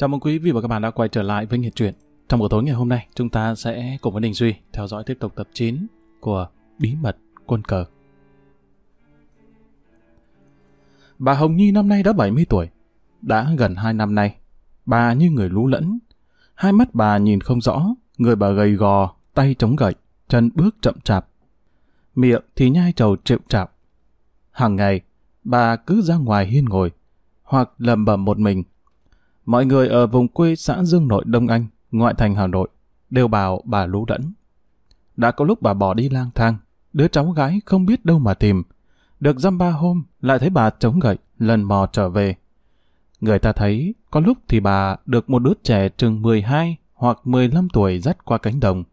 Chào mừng quý vị và các bạn đã quay trở lại với Nghiệt Truyện. Trong buổi tối ngày hôm nay, chúng ta sẽ cùng với Đình Duy theo dõi tiếp tục tập 9 của Bí mật quân cờ. Bà Hồng Nhi năm nay đã 70 tuổi. Đã gần 2 năm nay, bà như người lú lẫn. Hai mắt bà nhìn không rõ, người bà gầy gò, tay chống gậy, chân bước chậm chạp. Miệng thì nhai trầu triệu chạp. Hàng ngày, bà cứ ra ngoài hiên ngồi, hoặc lầm bầm một mình. Mọi người ở vùng quê xã Dương Nội Đông Anh, ngoại thành Hà Nội, đều bảo bà lú đẫn. Đã có lúc bà bỏ đi lang thang, đứa cháu gái không biết đâu mà tìm. Được dăm ba hôm, lại thấy bà chống gậy, lần mò trở về. Người ta thấy, có lúc thì bà được một đứa trẻ chừng 12 hoặc 15 tuổi dắt qua cánh đồng.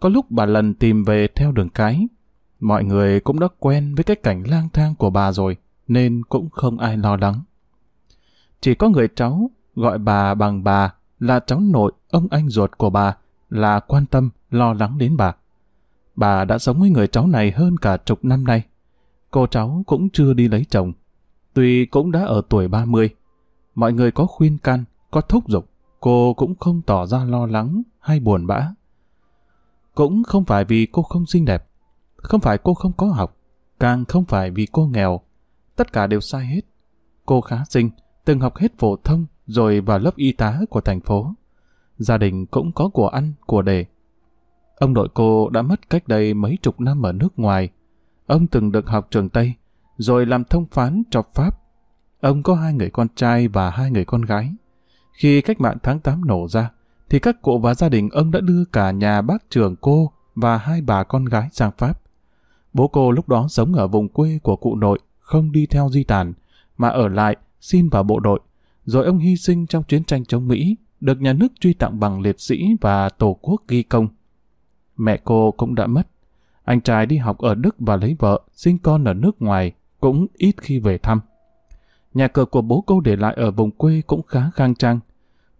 Có lúc bà lần tìm về theo đường cái. Mọi người cũng đã quen với cái cảnh lang thang của bà rồi, nên cũng không ai lo lắng. Chỉ có người cháu gọi bà bằng bà là cháu nội ông anh ruột của bà là quan tâm lo lắng đến bà. Bà đã sống với người cháu này hơn cả chục năm nay. Cô cháu cũng chưa đi lấy chồng. Tuy cũng đã ở tuổi 30. Mọi người có khuyên can, có thúc giục, cô cũng không tỏ ra lo lắng hay buồn bã. Cũng không phải vì cô không xinh đẹp, không phải cô không có học, càng không phải vì cô nghèo. Tất cả đều sai hết. Cô khá xinh, từng học hết phổ thông rồi vào lớp y tá của thành phố. Gia đình cũng có của ăn, của đề. Ông nội cô đã mất cách đây mấy chục năm ở nước ngoài. Ông từng được học trường Tây, rồi làm thông phán cho Pháp. Ông có hai người con trai và hai người con gái. Khi cách mạng tháng 8 nổ ra, thì các cụ và gia đình ông đã đưa cả nhà bác trưởng cô và hai bà con gái sang Pháp. Bố cô lúc đó sống ở vùng quê của cụ nội, không đi theo di tản, mà ở lại xin vào bộ đội. Rồi ông hy sinh trong chiến tranh chống Mỹ, được nhà nước truy tặng bằng liệt sĩ và tổ quốc ghi công. Mẹ cô cũng đã mất. Anh trai đi học ở Đức và lấy vợ, sinh con ở nước ngoài, cũng ít khi về thăm. Nhà cửa của bố cô để lại ở vùng quê cũng khá khang trang.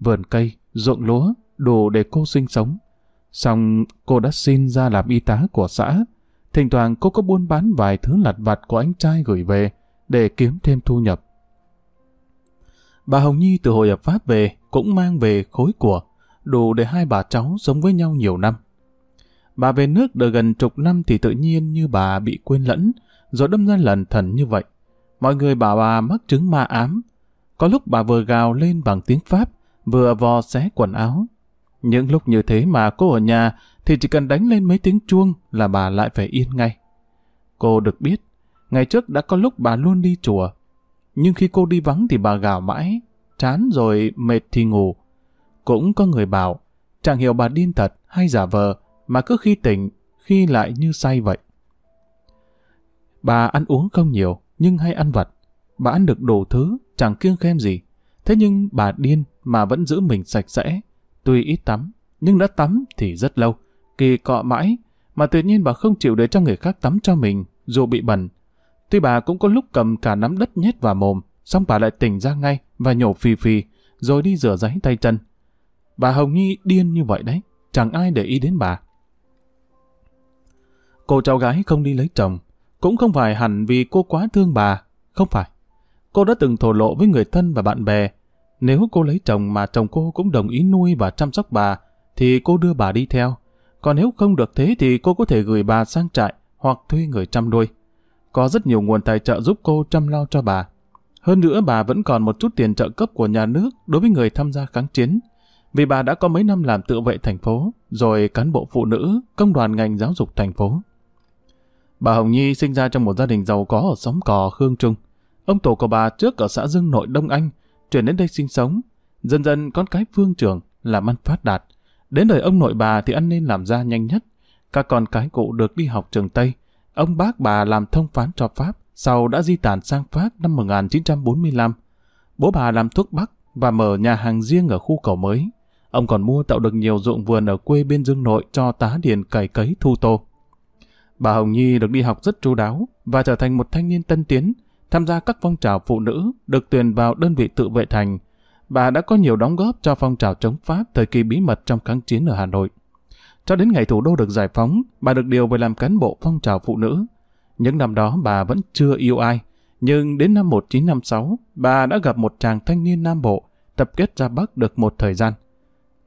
Vườn cây, ruộng lúa, đủ để cô sinh sống. Xong cô đã xin ra làm y tá của xã. Thỉnh thoảng cô có buôn bán vài thứ lặt vặt của anh trai gửi về để kiếm thêm thu nhập. Bà Hồng Nhi từ hồi ở Pháp về cũng mang về khối của, đủ để hai bà cháu sống với nhau nhiều năm. Bà về nước được gần chục năm thì tự nhiên như bà bị quên lẫn, rồi đâm ra lần thần như vậy. Mọi người bảo bà mắc chứng ma ám. Có lúc bà vừa gào lên bằng tiếng Pháp, vừa vò xé quần áo. Những lúc như thế mà cô ở nhà thì chỉ cần đánh lên mấy tiếng chuông là bà lại phải yên ngay. Cô được biết, ngày trước đã có lúc bà luôn đi chùa, nhưng khi cô đi vắng thì bà gào mãi, chán rồi mệt thì ngủ. Cũng có người bảo, chẳng hiểu bà điên thật hay giả vờ, mà cứ khi tỉnh, khi lại như say vậy. Bà ăn uống không nhiều, nhưng hay ăn vặt. Bà ăn được đủ thứ, chẳng kiêng khem gì. Thế nhưng bà điên mà vẫn giữ mình sạch sẽ. Tuy ít tắm, nhưng đã tắm thì rất lâu. Kỳ cọ mãi, mà tuyệt nhiên bà không chịu để cho người khác tắm cho mình, dù bị bẩn. Tuy bà cũng có lúc cầm cả nắm đất nhét vào mồm, xong bà lại tỉnh ra ngay và nhổ phì phì, rồi đi rửa giấy tay chân. Bà Hồng Nhi điên như vậy đấy, chẳng ai để ý đến bà. Cô cháu gái không đi lấy chồng, cũng không phải hẳn vì cô quá thương bà, không phải. Cô đã từng thổ lộ với người thân và bạn bè, nếu cô lấy chồng mà chồng cô cũng đồng ý nuôi và chăm sóc bà, thì cô đưa bà đi theo. Còn nếu không được thế thì cô có thể gửi bà sang trại hoặc thuê người chăm nuôi. Có rất nhiều nguồn tài trợ giúp cô chăm lo cho bà. Hơn nữa bà vẫn còn một chút tiền trợ cấp của nhà nước đối với người tham gia kháng chiến. Vì bà đã có mấy năm làm tự vệ thành phố, rồi cán bộ phụ nữ, công đoàn ngành giáo dục thành phố. Bà Hồng Nhi sinh ra trong một gia đình giàu có ở xóm cò Khương Trung. Ông tổ của bà trước ở xã Dương Nội Đông Anh, chuyển đến đây sinh sống. Dần dần con cái phương trưởng làm ăn phát đạt. Đến đời ông nội bà thì ăn nên làm ra nhanh nhất. Các con cái cụ được đi học trường Tây. Ông bác bà làm thông phán cho Pháp, sau đã di tản sang Pháp năm 1945. Bố bà làm thuốc bắc và mở nhà hàng riêng ở khu cầu mới. Ông còn mua tạo được nhiều ruộng vườn ở quê biên dương nội cho tá điền cày cấy thu tô. Bà Hồng Nhi được đi học rất chú đáo và trở thành một thanh niên tân tiến, tham gia các phong trào phụ nữ, được tuyển vào đơn vị tự vệ thành. Bà đã có nhiều đóng góp cho phong trào chống Pháp thời kỳ bí mật trong kháng chiến ở Hà Nội. Cho đến ngày thủ đô được giải phóng, bà được điều về làm cán bộ phong trào phụ nữ. Những năm đó bà vẫn chưa yêu ai, nhưng đến năm 1956, bà đã gặp một chàng thanh niên Nam Bộ, tập kết ra Bắc được một thời gian.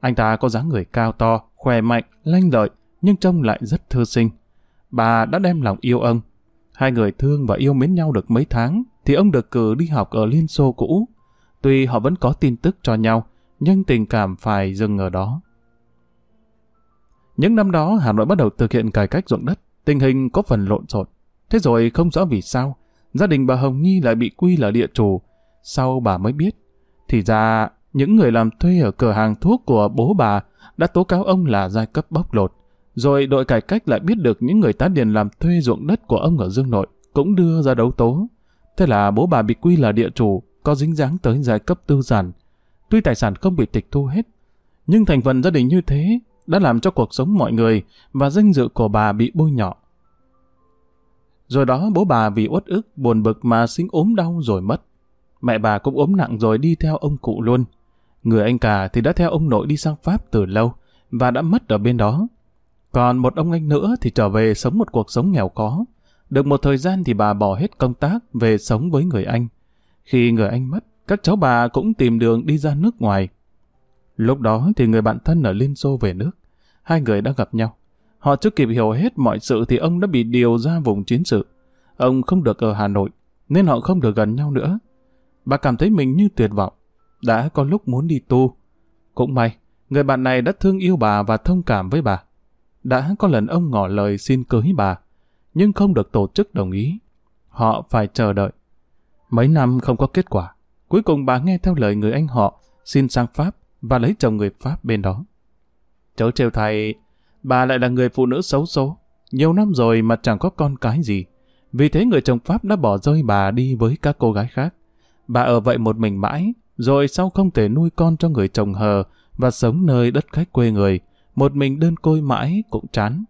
Anh ta có dáng người cao to, khỏe mạnh, lanh lợi, nhưng trông lại rất thư sinh. Bà đã đem lòng yêu ông. Hai người thương và yêu mến nhau được mấy tháng, thì ông được cử đi học ở Liên Xô cũ. Tuy họ vẫn có tin tức cho nhau, nhưng tình cảm phải dừng ở đó. Những năm đó, Hà Nội bắt đầu thực hiện cải cách ruộng đất, tình hình có phần lộn xộn. Thế rồi không rõ vì sao, gia đình bà Hồng Nhi lại bị quy là địa chủ. Sau bà mới biết, thì ra những người làm thuê ở cửa hàng thuốc của bố bà đã tố cáo ông là giai cấp bóc lột. Rồi đội cải cách lại biết được những người tá điền làm thuê ruộng đất của ông ở Dương Nội cũng đưa ra đấu tố. Thế là bố bà bị quy là địa chủ, có dính dáng tới giai cấp tư sản. Tuy tài sản không bị tịch thu hết, nhưng thành phần gia đình như thế đã làm cho cuộc sống mọi người và danh dự của bà bị bôi nhọ. Rồi đó bố bà vì uất ức, buồn bực mà sinh ốm đau rồi mất. Mẹ bà cũng ốm nặng rồi đi theo ông cụ luôn. Người anh cả thì đã theo ông nội đi sang Pháp từ lâu và đã mất ở bên đó. Còn một ông anh nữa thì trở về sống một cuộc sống nghèo khó. Được một thời gian thì bà bỏ hết công tác về sống với người anh. Khi người anh mất, các cháu bà cũng tìm đường đi ra nước ngoài. Lúc đó thì người bạn thân ở Liên Xô về nước. Hai người đã gặp nhau. Họ chưa kịp hiểu hết mọi sự thì ông đã bị điều ra vùng chiến sự. Ông không được ở Hà Nội, nên họ không được gần nhau nữa. Bà cảm thấy mình như tuyệt vọng. Đã có lúc muốn đi tu. Cũng may, người bạn này đã thương yêu bà và thông cảm với bà. Đã có lần ông ngỏ lời xin cưới bà, nhưng không được tổ chức đồng ý. Họ phải chờ đợi. Mấy năm không có kết quả. Cuối cùng bà nghe theo lời người anh họ, xin sang Pháp và lấy chồng người Pháp bên đó. Chớ trêu thầy, bà lại là người phụ nữ xấu số. Nhiều năm rồi mà chẳng có con cái gì. Vì thế người chồng Pháp đã bỏ rơi bà đi với các cô gái khác. Bà ở vậy một mình mãi, rồi sau không thể nuôi con cho người chồng hờ và sống nơi đất khách quê người, một mình đơn côi mãi cũng chán.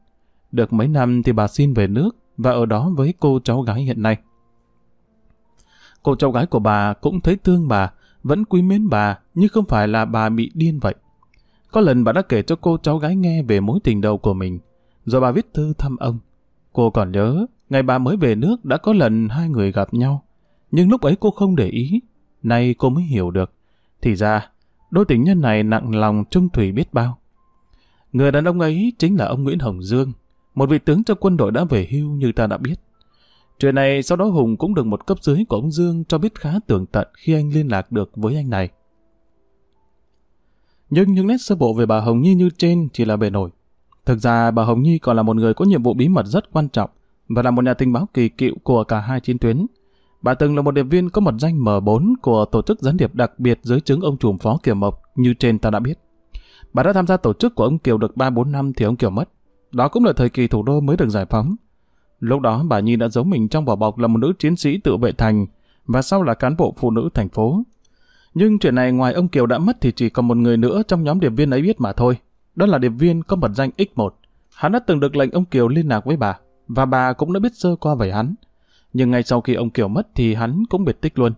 Được mấy năm thì bà xin về nước và ở đó với cô cháu gái hiện nay. Cô cháu gái của bà cũng thấy thương bà, vẫn quý mến bà, nhưng không phải là bà bị điên vậy. Có lần bà đã kể cho cô cháu gái nghe về mối tình đầu của mình, rồi bà viết thư thăm ông. Cô còn nhớ, ngày bà mới về nước đã có lần hai người gặp nhau, nhưng lúc ấy cô không để ý, nay cô mới hiểu được. Thì ra, đôi tình nhân này nặng lòng trung thủy biết bao. Người đàn ông ấy chính là ông Nguyễn Hồng Dương, một vị tướng trong quân đội đã về hưu như ta đã biết. Chuyện này sau đó Hùng cũng được một cấp dưới của ông Dương cho biết khá tường tận khi anh liên lạc được với anh này. Nhưng những nét sơ bộ về bà Hồng Nhi như trên chỉ là bề nổi. Thực ra, bà Hồng Nhi còn là một người có nhiệm vụ bí mật rất quan trọng và là một nhà tình báo kỳ cựu của cả hai chiến tuyến. Bà từng là một điệp viên có mật danh M4 của tổ chức gián điệp đặc biệt dưới chứng ông trùm phó Kiều Mộc, như trên ta đã biết. Bà đã tham gia tổ chức của ông Kiều được 3-4 năm thì ông Kiều mất. Đó cũng là thời kỳ thủ đô mới được giải phóng. Lúc đó bà Nhi đã giấu mình trong vỏ bọc là một nữ chiến sĩ tự vệ thành và sau là cán bộ phụ nữ thành phố. Nhưng chuyện này ngoài ông Kiều đã mất thì chỉ còn một người nữa trong nhóm điệp viên ấy biết mà thôi. Đó là điệp viên có mật danh X1. Hắn đã từng được lệnh ông Kiều liên lạc với bà và bà cũng đã biết sơ qua về hắn. Nhưng ngay sau khi ông Kiều mất thì hắn cũng biệt tích luôn.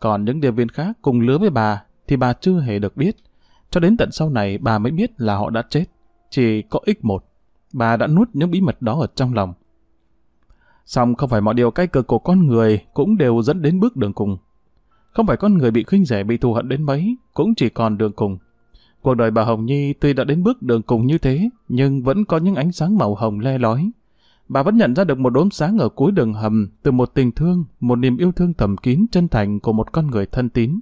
Còn những điệp viên khác cùng lứa với bà thì bà chưa hề được biết. Cho đến tận sau này bà mới biết là họ đã chết. Chỉ có X1. Bà đã nuốt những bí mật đó ở trong lòng. Xong không phải mọi điều cay cực của con người cũng đều dẫn đến bước đường cùng. Không phải con người bị khinh rẻ bị thù hận đến mấy, cũng chỉ còn đường cùng. Cuộc đời bà Hồng Nhi tuy đã đến bước đường cùng như thế, nhưng vẫn có những ánh sáng màu hồng le lói. Bà vẫn nhận ra được một đốm sáng ở cuối đường hầm từ một tình thương, một niềm yêu thương thầm kín chân thành của một con người thân tín.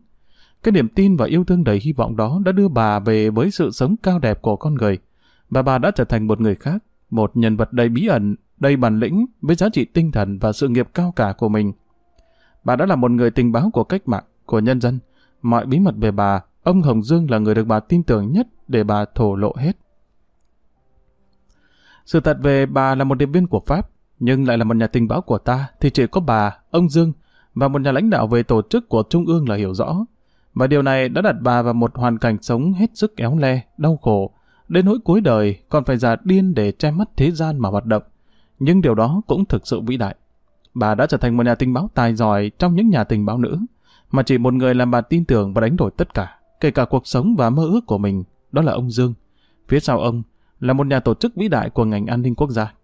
Cái niềm tin và yêu thương đầy hy vọng đó đã đưa bà về với sự sống cao đẹp của con người. Và bà đã trở thành một người khác, một nhân vật đầy bí ẩn, đầy bản lĩnh với giá trị tinh thần và sự nghiệp cao cả của mình. Bà đã là một người tình báo của cách mạng, của nhân dân. Mọi bí mật về bà, ông Hồng Dương là người được bà tin tưởng nhất để bà thổ lộ hết. Sự thật về bà là một điệp viên của Pháp, nhưng lại là một nhà tình báo của ta thì chỉ có bà, ông Dương và một nhà lãnh đạo về tổ chức của Trung ương là hiểu rõ. Và điều này đã đặt bà vào một hoàn cảnh sống hết sức éo le, đau khổ, đến nỗi cuối đời còn phải già điên để che mắt thế gian mà hoạt động. Nhưng điều đó cũng thực sự vĩ đại. Bà đã trở thành một nhà tình báo tài giỏi trong những nhà tình báo nữ, mà chỉ một người làm bà tin tưởng và đánh đổi tất cả, kể cả cuộc sống và mơ ước của mình, đó là ông Dương. Phía sau ông là một nhà tổ chức vĩ đại của ngành an ninh quốc gia.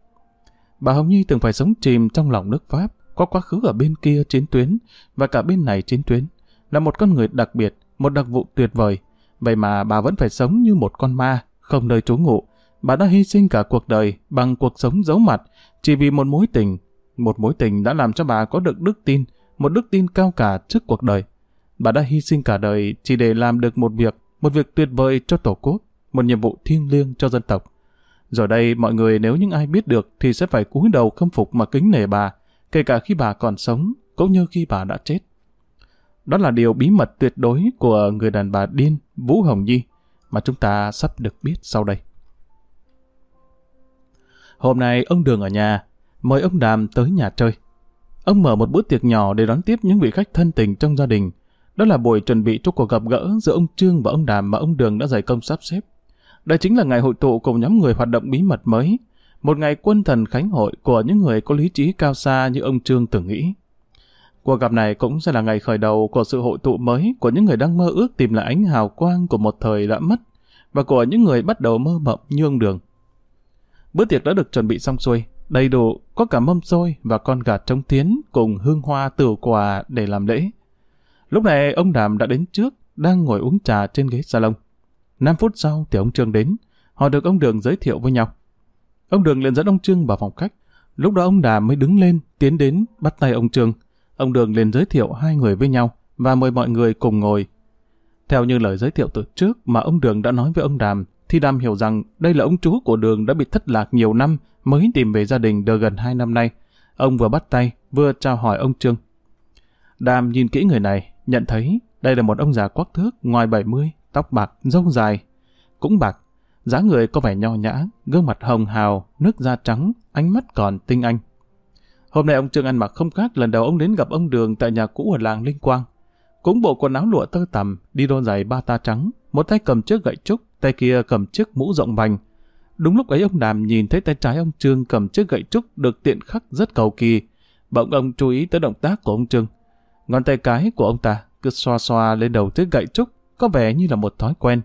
Bà Hồng Nhi từng phải sống chìm trong lòng nước Pháp, có quá khứ ở bên kia chiến tuyến và cả bên này chiến tuyến, là một con người đặc biệt, một đặc vụ tuyệt vời. Vậy mà bà vẫn phải sống như một con ma, không nơi trú ngụ. Bà đã hy sinh cả cuộc đời bằng cuộc sống giấu mặt, chỉ vì một mối tình. Một mối tình đã làm cho bà có được đức tin, một đức tin cao cả trước cuộc đời. Bà đã hy sinh cả đời chỉ để làm được một việc, một việc tuyệt vời cho Tổ quốc, một nhiệm vụ thiêng liêng cho dân tộc. Rồi đây mọi người nếu những ai biết được thì sẽ phải cúi đầu khâm phục mà kính nể bà, kể cả khi bà còn sống, cũng như khi bà đã chết. Đó là điều bí mật tuyệt đối của người đàn bà điên Vũ Hồng Nhi mà chúng ta sắp được biết sau đây. Hôm nay ông Đường ở nhà, mời ông Đàm tới nhà chơi. Ông mở một bữa tiệc nhỏ để đón tiếp những vị khách thân tình trong gia đình. Đó là buổi chuẩn bị cho cuộc gặp gỡ giữa ông Trương và ông Đàm mà ông Đường đã dày công sắp xếp. Đây chính là ngày hội tụ cùng nhóm người hoạt động bí mật mới, một ngày quân thần khánh hội của những người có lý trí cao xa như ông Trương từng nghĩ. Cuộc gặp này cũng sẽ là ngày khởi đầu của sự hội tụ mới của những người đang mơ ước tìm lại ánh hào quang của một thời đã mất và của những người bắt đầu mơ mộng như ông Đường. Bữa tiệc đã được chuẩn bị xong xuôi, đầy đủ, có cả mâm xôi và con gà trống tiến cùng hương hoa tửu quà để làm lễ. Lúc này ông Đàm đã đến trước, đang ngồi uống trà trên ghế salon. 5 phút sau thì ông Trương đến, họ được ông Đường giới thiệu với nhau. Ông Đường liền dẫn ông Trương vào phòng khách. Lúc đó ông Đàm mới đứng lên, tiến đến, bắt tay ông Trương. Ông Đường liền giới thiệu hai người với nhau và mời mọi người cùng ngồi. Theo như lời giới thiệu từ trước mà ông Đường đã nói với ông Đàm, thì Đàm hiểu rằng đây là ông chú của Đường đã bị thất lạc nhiều năm mới tìm về gia đình được gần hai năm nay. Ông vừa bắt tay, vừa chào hỏi ông Trương. Đàm nhìn kỹ người này, nhận thấy đây là một ông già quắc thước ngoài 70, tóc bạc, râu dài, cũng bạc. dáng người có vẻ nho nhã, gương mặt hồng hào, nước da trắng, ánh mắt còn tinh anh. Hôm nay ông Trương ăn mặc không khác lần đầu ông đến gặp ông Đường tại nhà cũ ở làng Linh Quang. Cũng bộ quần áo lụa tơ tằm, đi đôi giày ba ta trắng, một tay cầm chiếc gậy trúc, tay kia cầm chiếc mũ rộng vành. Đúng lúc ấy ông Đàm nhìn thấy tay trái ông Trương cầm chiếc gậy trúc được tiện khắc rất cầu kỳ. Bỗng ông chú ý tới động tác của ông Trương. Ngón tay cái của ông ta cứ xoa xoa lên đầu chiếc gậy trúc, có vẻ như là một thói quen.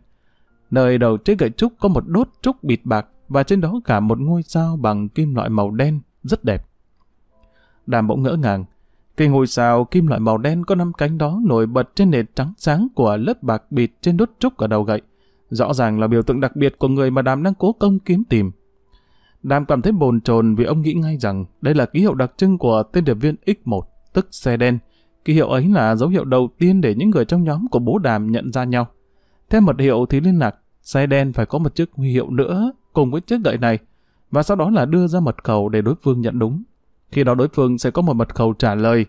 Nơi đầu chiếc gậy trúc có một đốt trúc bịt bạc và trên đó cả một ngôi sao bằng kim loại màu đen, rất đẹp. Đàm bỗng ngỡ ngàng. Cây ngôi sao kim loại màu đen có năm cánh đó nổi bật trên nền trắng sáng của lớp bạc bịt trên đốt trúc ở đầu gậy. Rõ ràng là biểu tượng đặc biệt của người mà Đàm đang cố công kiếm tìm. Đàm cảm thấy bồn chồn vì ông nghĩ ngay rằng đây là ký hiệu đặc trưng của tên điệp viên X1, tức xe đen. Ký hiệu ấy là dấu hiệu đầu tiên để những người trong nhóm của bố Đàm nhận ra nhau. Theo mật hiệu thì liên lạc, xe đen phải có một chiếc huy hiệu nữa cùng với chiếc gậy này, và sau đó là đưa ra mật khẩu để đối phương nhận đúng. Khi đó đối phương sẽ có một mật khẩu trả lời.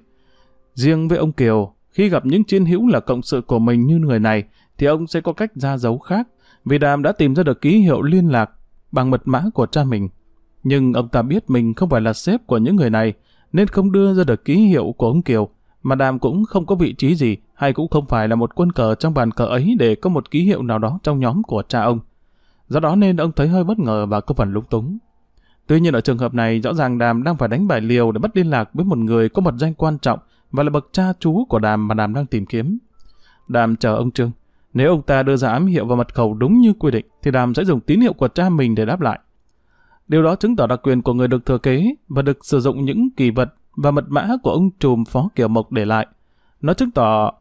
Riêng với ông Kiều, khi gặp những chiến hữu là cộng sự của mình như người này, thì ông sẽ có cách ra dấu khác, vì Đàm đã tìm ra được ký hiệu liên lạc bằng mật mã của cha mình. Nhưng ông ta biết mình không phải là sếp của những người này, nên không đưa ra được ký hiệu của ông Kiều, mà Đàm cũng không có vị trí gì, hay cũng không phải là một quân cờ trong bàn cờ ấy để có một ký hiệu nào đó trong nhóm của cha ông. Do đó nên ông thấy hơi bất ngờ và có phần lúng túng. Tuy nhiên ở trường hợp này, rõ ràng Đàm đang phải đánh bài liều để bắt liên lạc với một người có mật danh quan trọng và là bậc cha chú của Đàm mà Đàm đang tìm kiếm. Đàm chờ ông Trương. Nếu ông ta đưa ra ám hiệu và mật khẩu đúng như quy định, thì Đàm sẽ dùng tín hiệu của cha mình để đáp lại. Điều đó chứng tỏ đặc quyền của người được thừa kế và được sử dụng những kỳ vật và mật mã của ông trùm Phó Kiều Mộc để lại. Nó chứng tỏ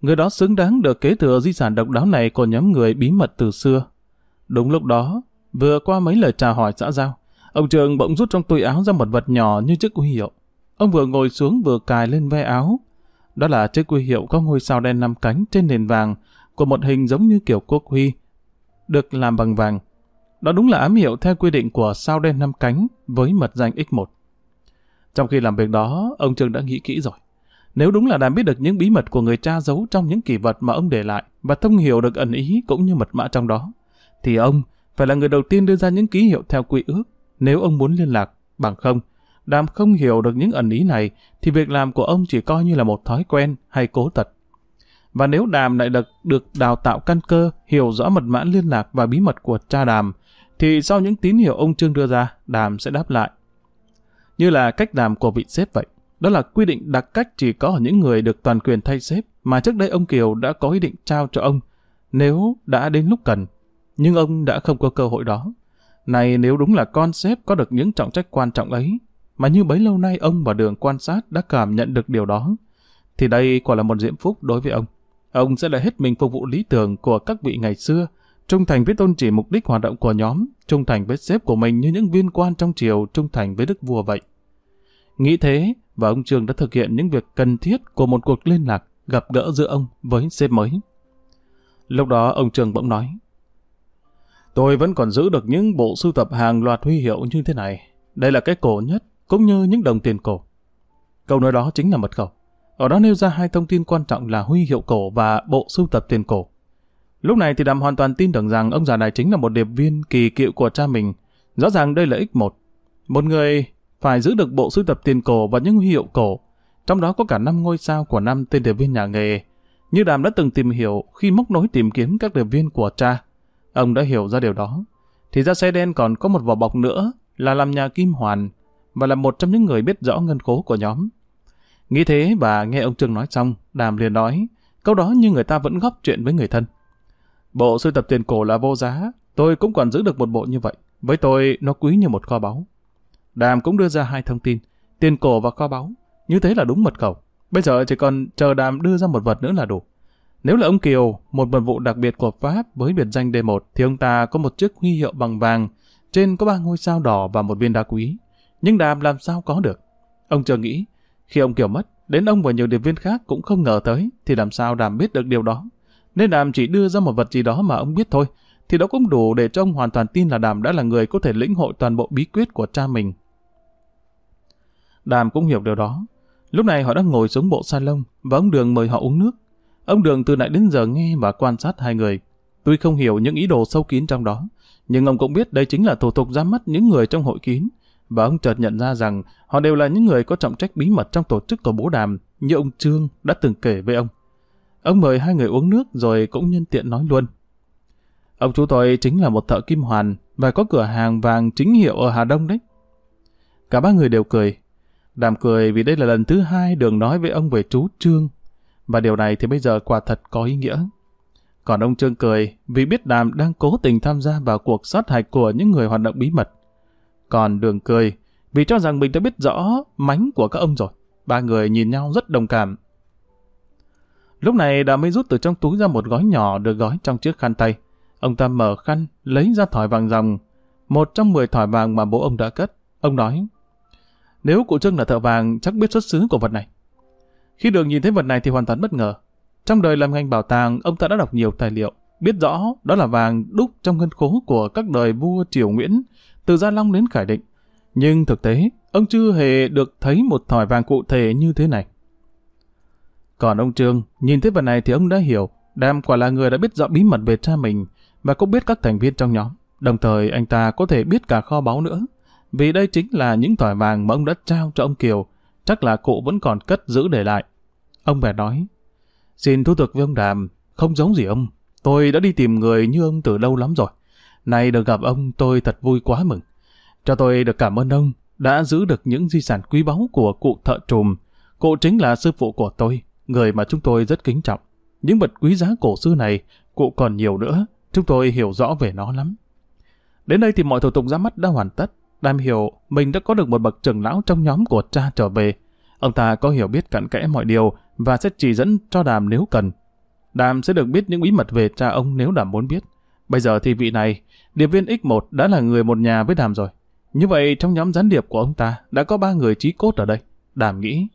người đó xứng đáng được kế thừa di sản độc đáo này của nhóm người bí mật từ xưa. Đúng lúc đó, vừa qua mấy lời chào hỏi xã giao, Ông Trường bỗng rút trong túi áo ra một vật nhỏ như chiếc huy hiệu. Ông vừa ngồi xuống vừa cài lên ve áo. Đó là chiếc huy hiệu có ngôi sao đen năm cánh trên nền vàng của một hình giống như kiểu quốc huy, được làm bằng vàng. Đó đúng là ám hiệu theo quy định của sao đen năm cánh với mật danh X1. Trong khi làm việc đó, ông Trường đã nghĩ kỹ rồi. Nếu đúng là đã biết được những bí mật của người cha giấu trong những kỷ vật mà ông để lại và thông hiểu được ẩn ý cũng như mật mã trong đó, thì ông phải là người đầu tiên đưa ra những ký hiệu theo quy ước nếu ông muốn liên lạc, bằng không, Đàm không hiểu được những ẩn ý này, thì việc làm của ông chỉ coi như là một thói quen hay cố tật. Và nếu Đàm lại được, được đào tạo căn cơ, hiểu rõ mật mã liên lạc và bí mật của cha Đàm, thì sau những tín hiệu ông Trương đưa ra, Đàm sẽ đáp lại. Như là cách đàm của vị sếp vậy. Đó là quy định đặc cách chỉ có ở những người được toàn quyền thay sếp, mà trước đây ông Kiều đã có ý định trao cho ông, nếu đã đến lúc cần. Nhưng ông đã không có cơ hội đó. Này nếu đúng là con sếp có được những trọng trách quan trọng ấy, mà như bấy lâu nay ông và đường quan sát đã cảm nhận được điều đó, thì đây quả là một diễm phúc đối với ông. ông sẽ lại hết mình phục vụ lý tưởng của các vị ngày xưa, trung thành với tôn chỉ mục đích hoạt động của nhóm, trung thành với sếp của mình như những viên quan trong triều trung thành với đức vua vậy. Nghĩ thế, và ông Trương đã thực hiện những việc cần thiết của một cuộc liên lạc gặp gỡ giữa ông với sếp mới. Lúc đó ông Trương bỗng nói, Tôi vẫn còn giữ được những bộ sưu tập hàng loạt huy hiệu như thế này. Đây là cái cổ nhất, cũng như những đồng tiền cổ. Câu nói đó chính là mật khẩu. Ở đó nêu ra hai thông tin quan trọng là huy hiệu cổ và bộ sưu tập tiền cổ. Lúc này thì Đàm hoàn toàn tin tưởng rằng ông già này chính là một điệp viên kỳ cựu của cha mình. Rõ ràng đây là X1. Một người phải giữ được bộ sưu tập tiền cổ và những huy hiệu cổ. Trong đó có cả năm ngôi sao của năm tên điệp viên nhà nghề. Như Đàm đã từng tìm hiểu khi móc nối tìm kiếm các điệp viên của cha. Ông đã hiểu ra điều đó. Thì ra xe đen còn có một vỏ bọc nữa là làm nhà Kim Hoàn và là một trong những người biết rõ ngân khố của nhóm. Nghĩ thế và nghe ông Trương nói xong, Đàm liền nói, câu đó như người ta vẫn góp chuyện với người thân. Bộ sưu tập tiền cổ là vô giá, tôi cũng còn giữ được một bộ như vậy. Với tôi, nó quý như một kho báu. Đàm cũng đưa ra hai thông tin, tiền cổ và kho báu. Như thế là đúng mật khẩu. Bây giờ chỉ còn chờ Đàm đưa ra một vật nữa là đủ. Nếu là ông Kiều, một mật vụ đặc biệt của Pháp với biệt danh D1, thì ông ta có một chiếc huy hiệu bằng vàng, trên có ba ngôi sao đỏ và một viên đá quý. Nhưng Đàm làm sao có được? Ông chờ nghĩ, khi ông Kiều mất, đến ông và nhiều điệp viên khác cũng không ngờ tới, thì làm sao Đàm biết được điều đó? Nên Đàm chỉ đưa ra một vật gì đó mà ông biết thôi, thì đó cũng đủ để cho ông hoàn toàn tin là Đàm đã là người có thể lĩnh hội toàn bộ bí quyết của cha mình. Đàm cũng hiểu điều đó. Lúc này họ đang ngồi xuống bộ salon và ông Đường mời họ uống nước. Ông Đường từ nãy đến giờ nghe và quan sát hai người. Tuy không hiểu những ý đồ sâu kín trong đó, nhưng ông cũng biết đây chính là thủ tục ra mắt những người trong hội kín. Và ông chợt nhận ra rằng họ đều là những người có trọng trách bí mật trong tổ chức của bố đàm, như ông Trương đã từng kể với ông. Ông mời hai người uống nước rồi cũng nhân tiện nói luôn. Ông chú tôi chính là một thợ kim hoàn và có cửa hàng vàng chính hiệu ở Hà Đông đấy. Cả ba người đều cười. Đàm cười vì đây là lần thứ hai đường nói với ông về chú Trương. Và điều này thì bây giờ quả thật có ý nghĩa. Còn ông Trương cười vì biết Đàm đang cố tình tham gia vào cuộc sát hạch của những người hoạt động bí mật. Còn đường cười vì cho rằng mình đã biết rõ mánh của các ông rồi. Ba người nhìn nhau rất đồng cảm. Lúc này Đàm mới rút từ trong túi ra một gói nhỏ được gói trong chiếc khăn tay. Ông ta mở khăn, lấy ra thỏi vàng ròng, một trong mười thỏi vàng mà bố ông đã cất. Ông nói, nếu cụ Trương là thợ vàng chắc biết xuất xứ của vật này. Khi đường nhìn thấy vật này thì hoàn toàn bất ngờ. Trong đời làm ngành bảo tàng, ông ta đã đọc nhiều tài liệu, biết rõ đó là vàng đúc trong ngân khố của các đời vua Triều Nguyễn, từ Gia Long đến Khải Định. Nhưng thực tế, ông chưa hề được thấy một thỏi vàng cụ thể như thế này. Còn ông Trương, nhìn thấy vật này thì ông đã hiểu, Đam quả là người đã biết rõ bí mật về cha mình và cũng biết các thành viên trong nhóm. Đồng thời anh ta có thể biết cả kho báu nữa. Vì đây chính là những thỏi vàng mà ông đã trao cho ông Kiều. Chắc là cụ vẫn còn cất giữ để lại. Ông bè nói, xin thú thực với ông Đàm, không giống gì ông. Tôi đã đi tìm người như ông từ lâu lắm rồi. Nay được gặp ông tôi thật vui quá mừng. Cho tôi được cảm ơn ông đã giữ được những di sản quý báu của cụ thợ trùm. Cụ chính là sư phụ của tôi, người mà chúng tôi rất kính trọng. Những vật quý giá cổ xưa này, cụ còn nhiều nữa, chúng tôi hiểu rõ về nó lắm. Đến đây thì mọi thủ tục ra mắt đã hoàn tất. Đam hiểu mình đã có được một bậc trưởng lão trong nhóm của cha trở về. Ông ta có hiểu biết cặn kẽ mọi điều và sẽ chỉ dẫn cho Đàm nếu cần. Đàm sẽ được biết những bí mật về cha ông nếu Đàm muốn biết. Bây giờ thì vị này, điệp viên X1 đã là người một nhà với Đàm rồi. Như vậy trong nhóm gián điệp của ông ta đã có ba người trí cốt ở đây. Đàm nghĩ,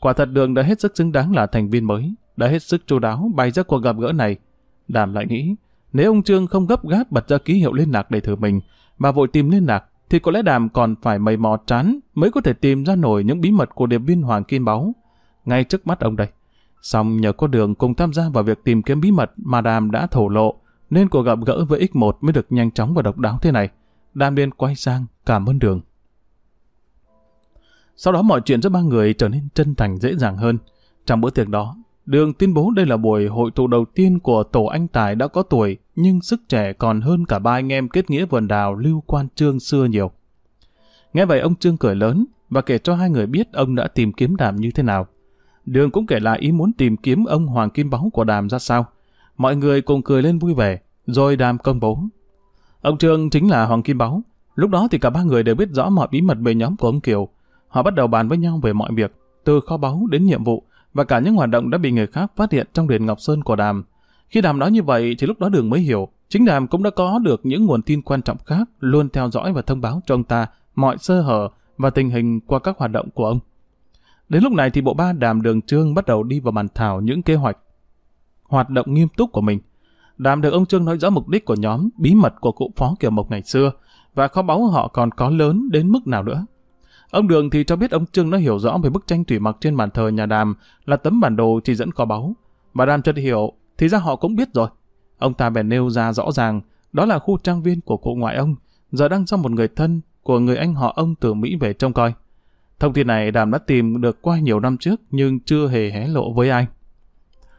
quả thật đường đã hết sức xứng đáng là thành viên mới, đã hết sức chu đáo bày ra cuộc gặp gỡ này. Đàm lại nghĩ, nếu ông Trương không gấp gáp bật ra ký hiệu liên lạc để thử mình, mà vội tìm liên lạc, thì có lẽ Đàm còn phải mầy mò chán mới có thể tìm ra nổi những bí mật của điệp viên Hoàng Kim Báu. Ngay trước mắt ông đây. Xong nhờ có đường cùng tham gia vào việc tìm kiếm bí mật mà Đàm đã thổ lộ, nên cuộc gặp gỡ với X1 mới được nhanh chóng và độc đáo thế này. Đàm liền quay sang cảm ơn đường. Sau đó mọi chuyện giữa ba người trở nên chân thành dễ dàng hơn. Trong bữa tiệc đó, Đường tuyên bố đây là buổi hội tụ đầu tiên của tổ anh Tài đã có tuổi, nhưng sức trẻ còn hơn cả ba anh em kết nghĩa vườn đào lưu quan trương xưa nhiều. Nghe vậy ông Trương cười lớn và kể cho hai người biết ông đã tìm kiếm đàm như thế nào. Đường cũng kể lại ý muốn tìm kiếm ông Hoàng Kim Báu của đàm ra sao. Mọi người cùng cười lên vui vẻ, rồi đàm công bố. Ông Trương chính là Hoàng Kim Báu. Lúc đó thì cả ba người đều biết rõ mọi bí mật về nhóm của ông Kiều. Họ bắt đầu bàn với nhau về mọi việc, từ kho báu đến nhiệm vụ, và cả những hoạt động đã bị người khác phát hiện trong đền Ngọc Sơn của Đàm. Khi Đàm nói như vậy thì lúc đó Đường mới hiểu, chính Đàm cũng đã có được những nguồn tin quan trọng khác luôn theo dõi và thông báo cho ông ta mọi sơ hở và tình hình qua các hoạt động của ông. Đến lúc này thì bộ ba Đàm Đường Trương bắt đầu đi vào bàn thảo những kế hoạch hoạt động nghiêm túc của mình. Đàm được ông Trương nói rõ mục đích của nhóm bí mật của cụ Phó Kiều Mộc ngày xưa và kho báu họ còn có lớn đến mức nào nữa. Ông Đường thì cho biết ông Trương đã hiểu rõ về bức tranh thủy mặc trên bàn thờ nhà Đàm là tấm bản đồ chỉ dẫn kho báu. bà Đàm chợt hiểu thì ra họ cũng biết rồi. Ông ta bèn nêu ra rõ ràng đó là khu trang viên của cụ ngoại ông giờ đang do một người thân của người anh họ ông từ Mỹ về trông coi. Thông tin này Đàm đã tìm được qua nhiều năm trước nhưng chưa hề hé lộ với ai.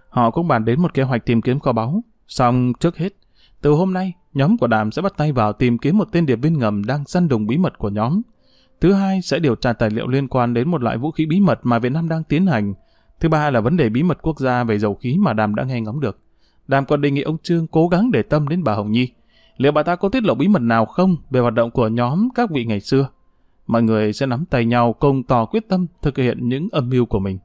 Họ cũng bàn đến một kế hoạch tìm kiếm kho báu. Xong trước hết, từ hôm nay, nhóm của Đàm sẽ bắt tay vào tìm kiếm một tên điệp viên ngầm đang săn đùng bí mật của nhóm. Thứ hai sẽ điều tra tài liệu liên quan đến một loại vũ khí bí mật mà Việt Nam đang tiến hành. Thứ ba là vấn đề bí mật quốc gia về dầu khí mà Đàm đã nghe ngóng được. Đàm còn đề nghị ông Trương cố gắng để tâm đến bà Hồng Nhi. Liệu bà ta có tiết lộ bí mật nào không về hoạt động của nhóm các vị ngày xưa? Mọi người sẽ nắm tay nhau cùng tỏ quyết tâm thực hiện những âm mưu của mình.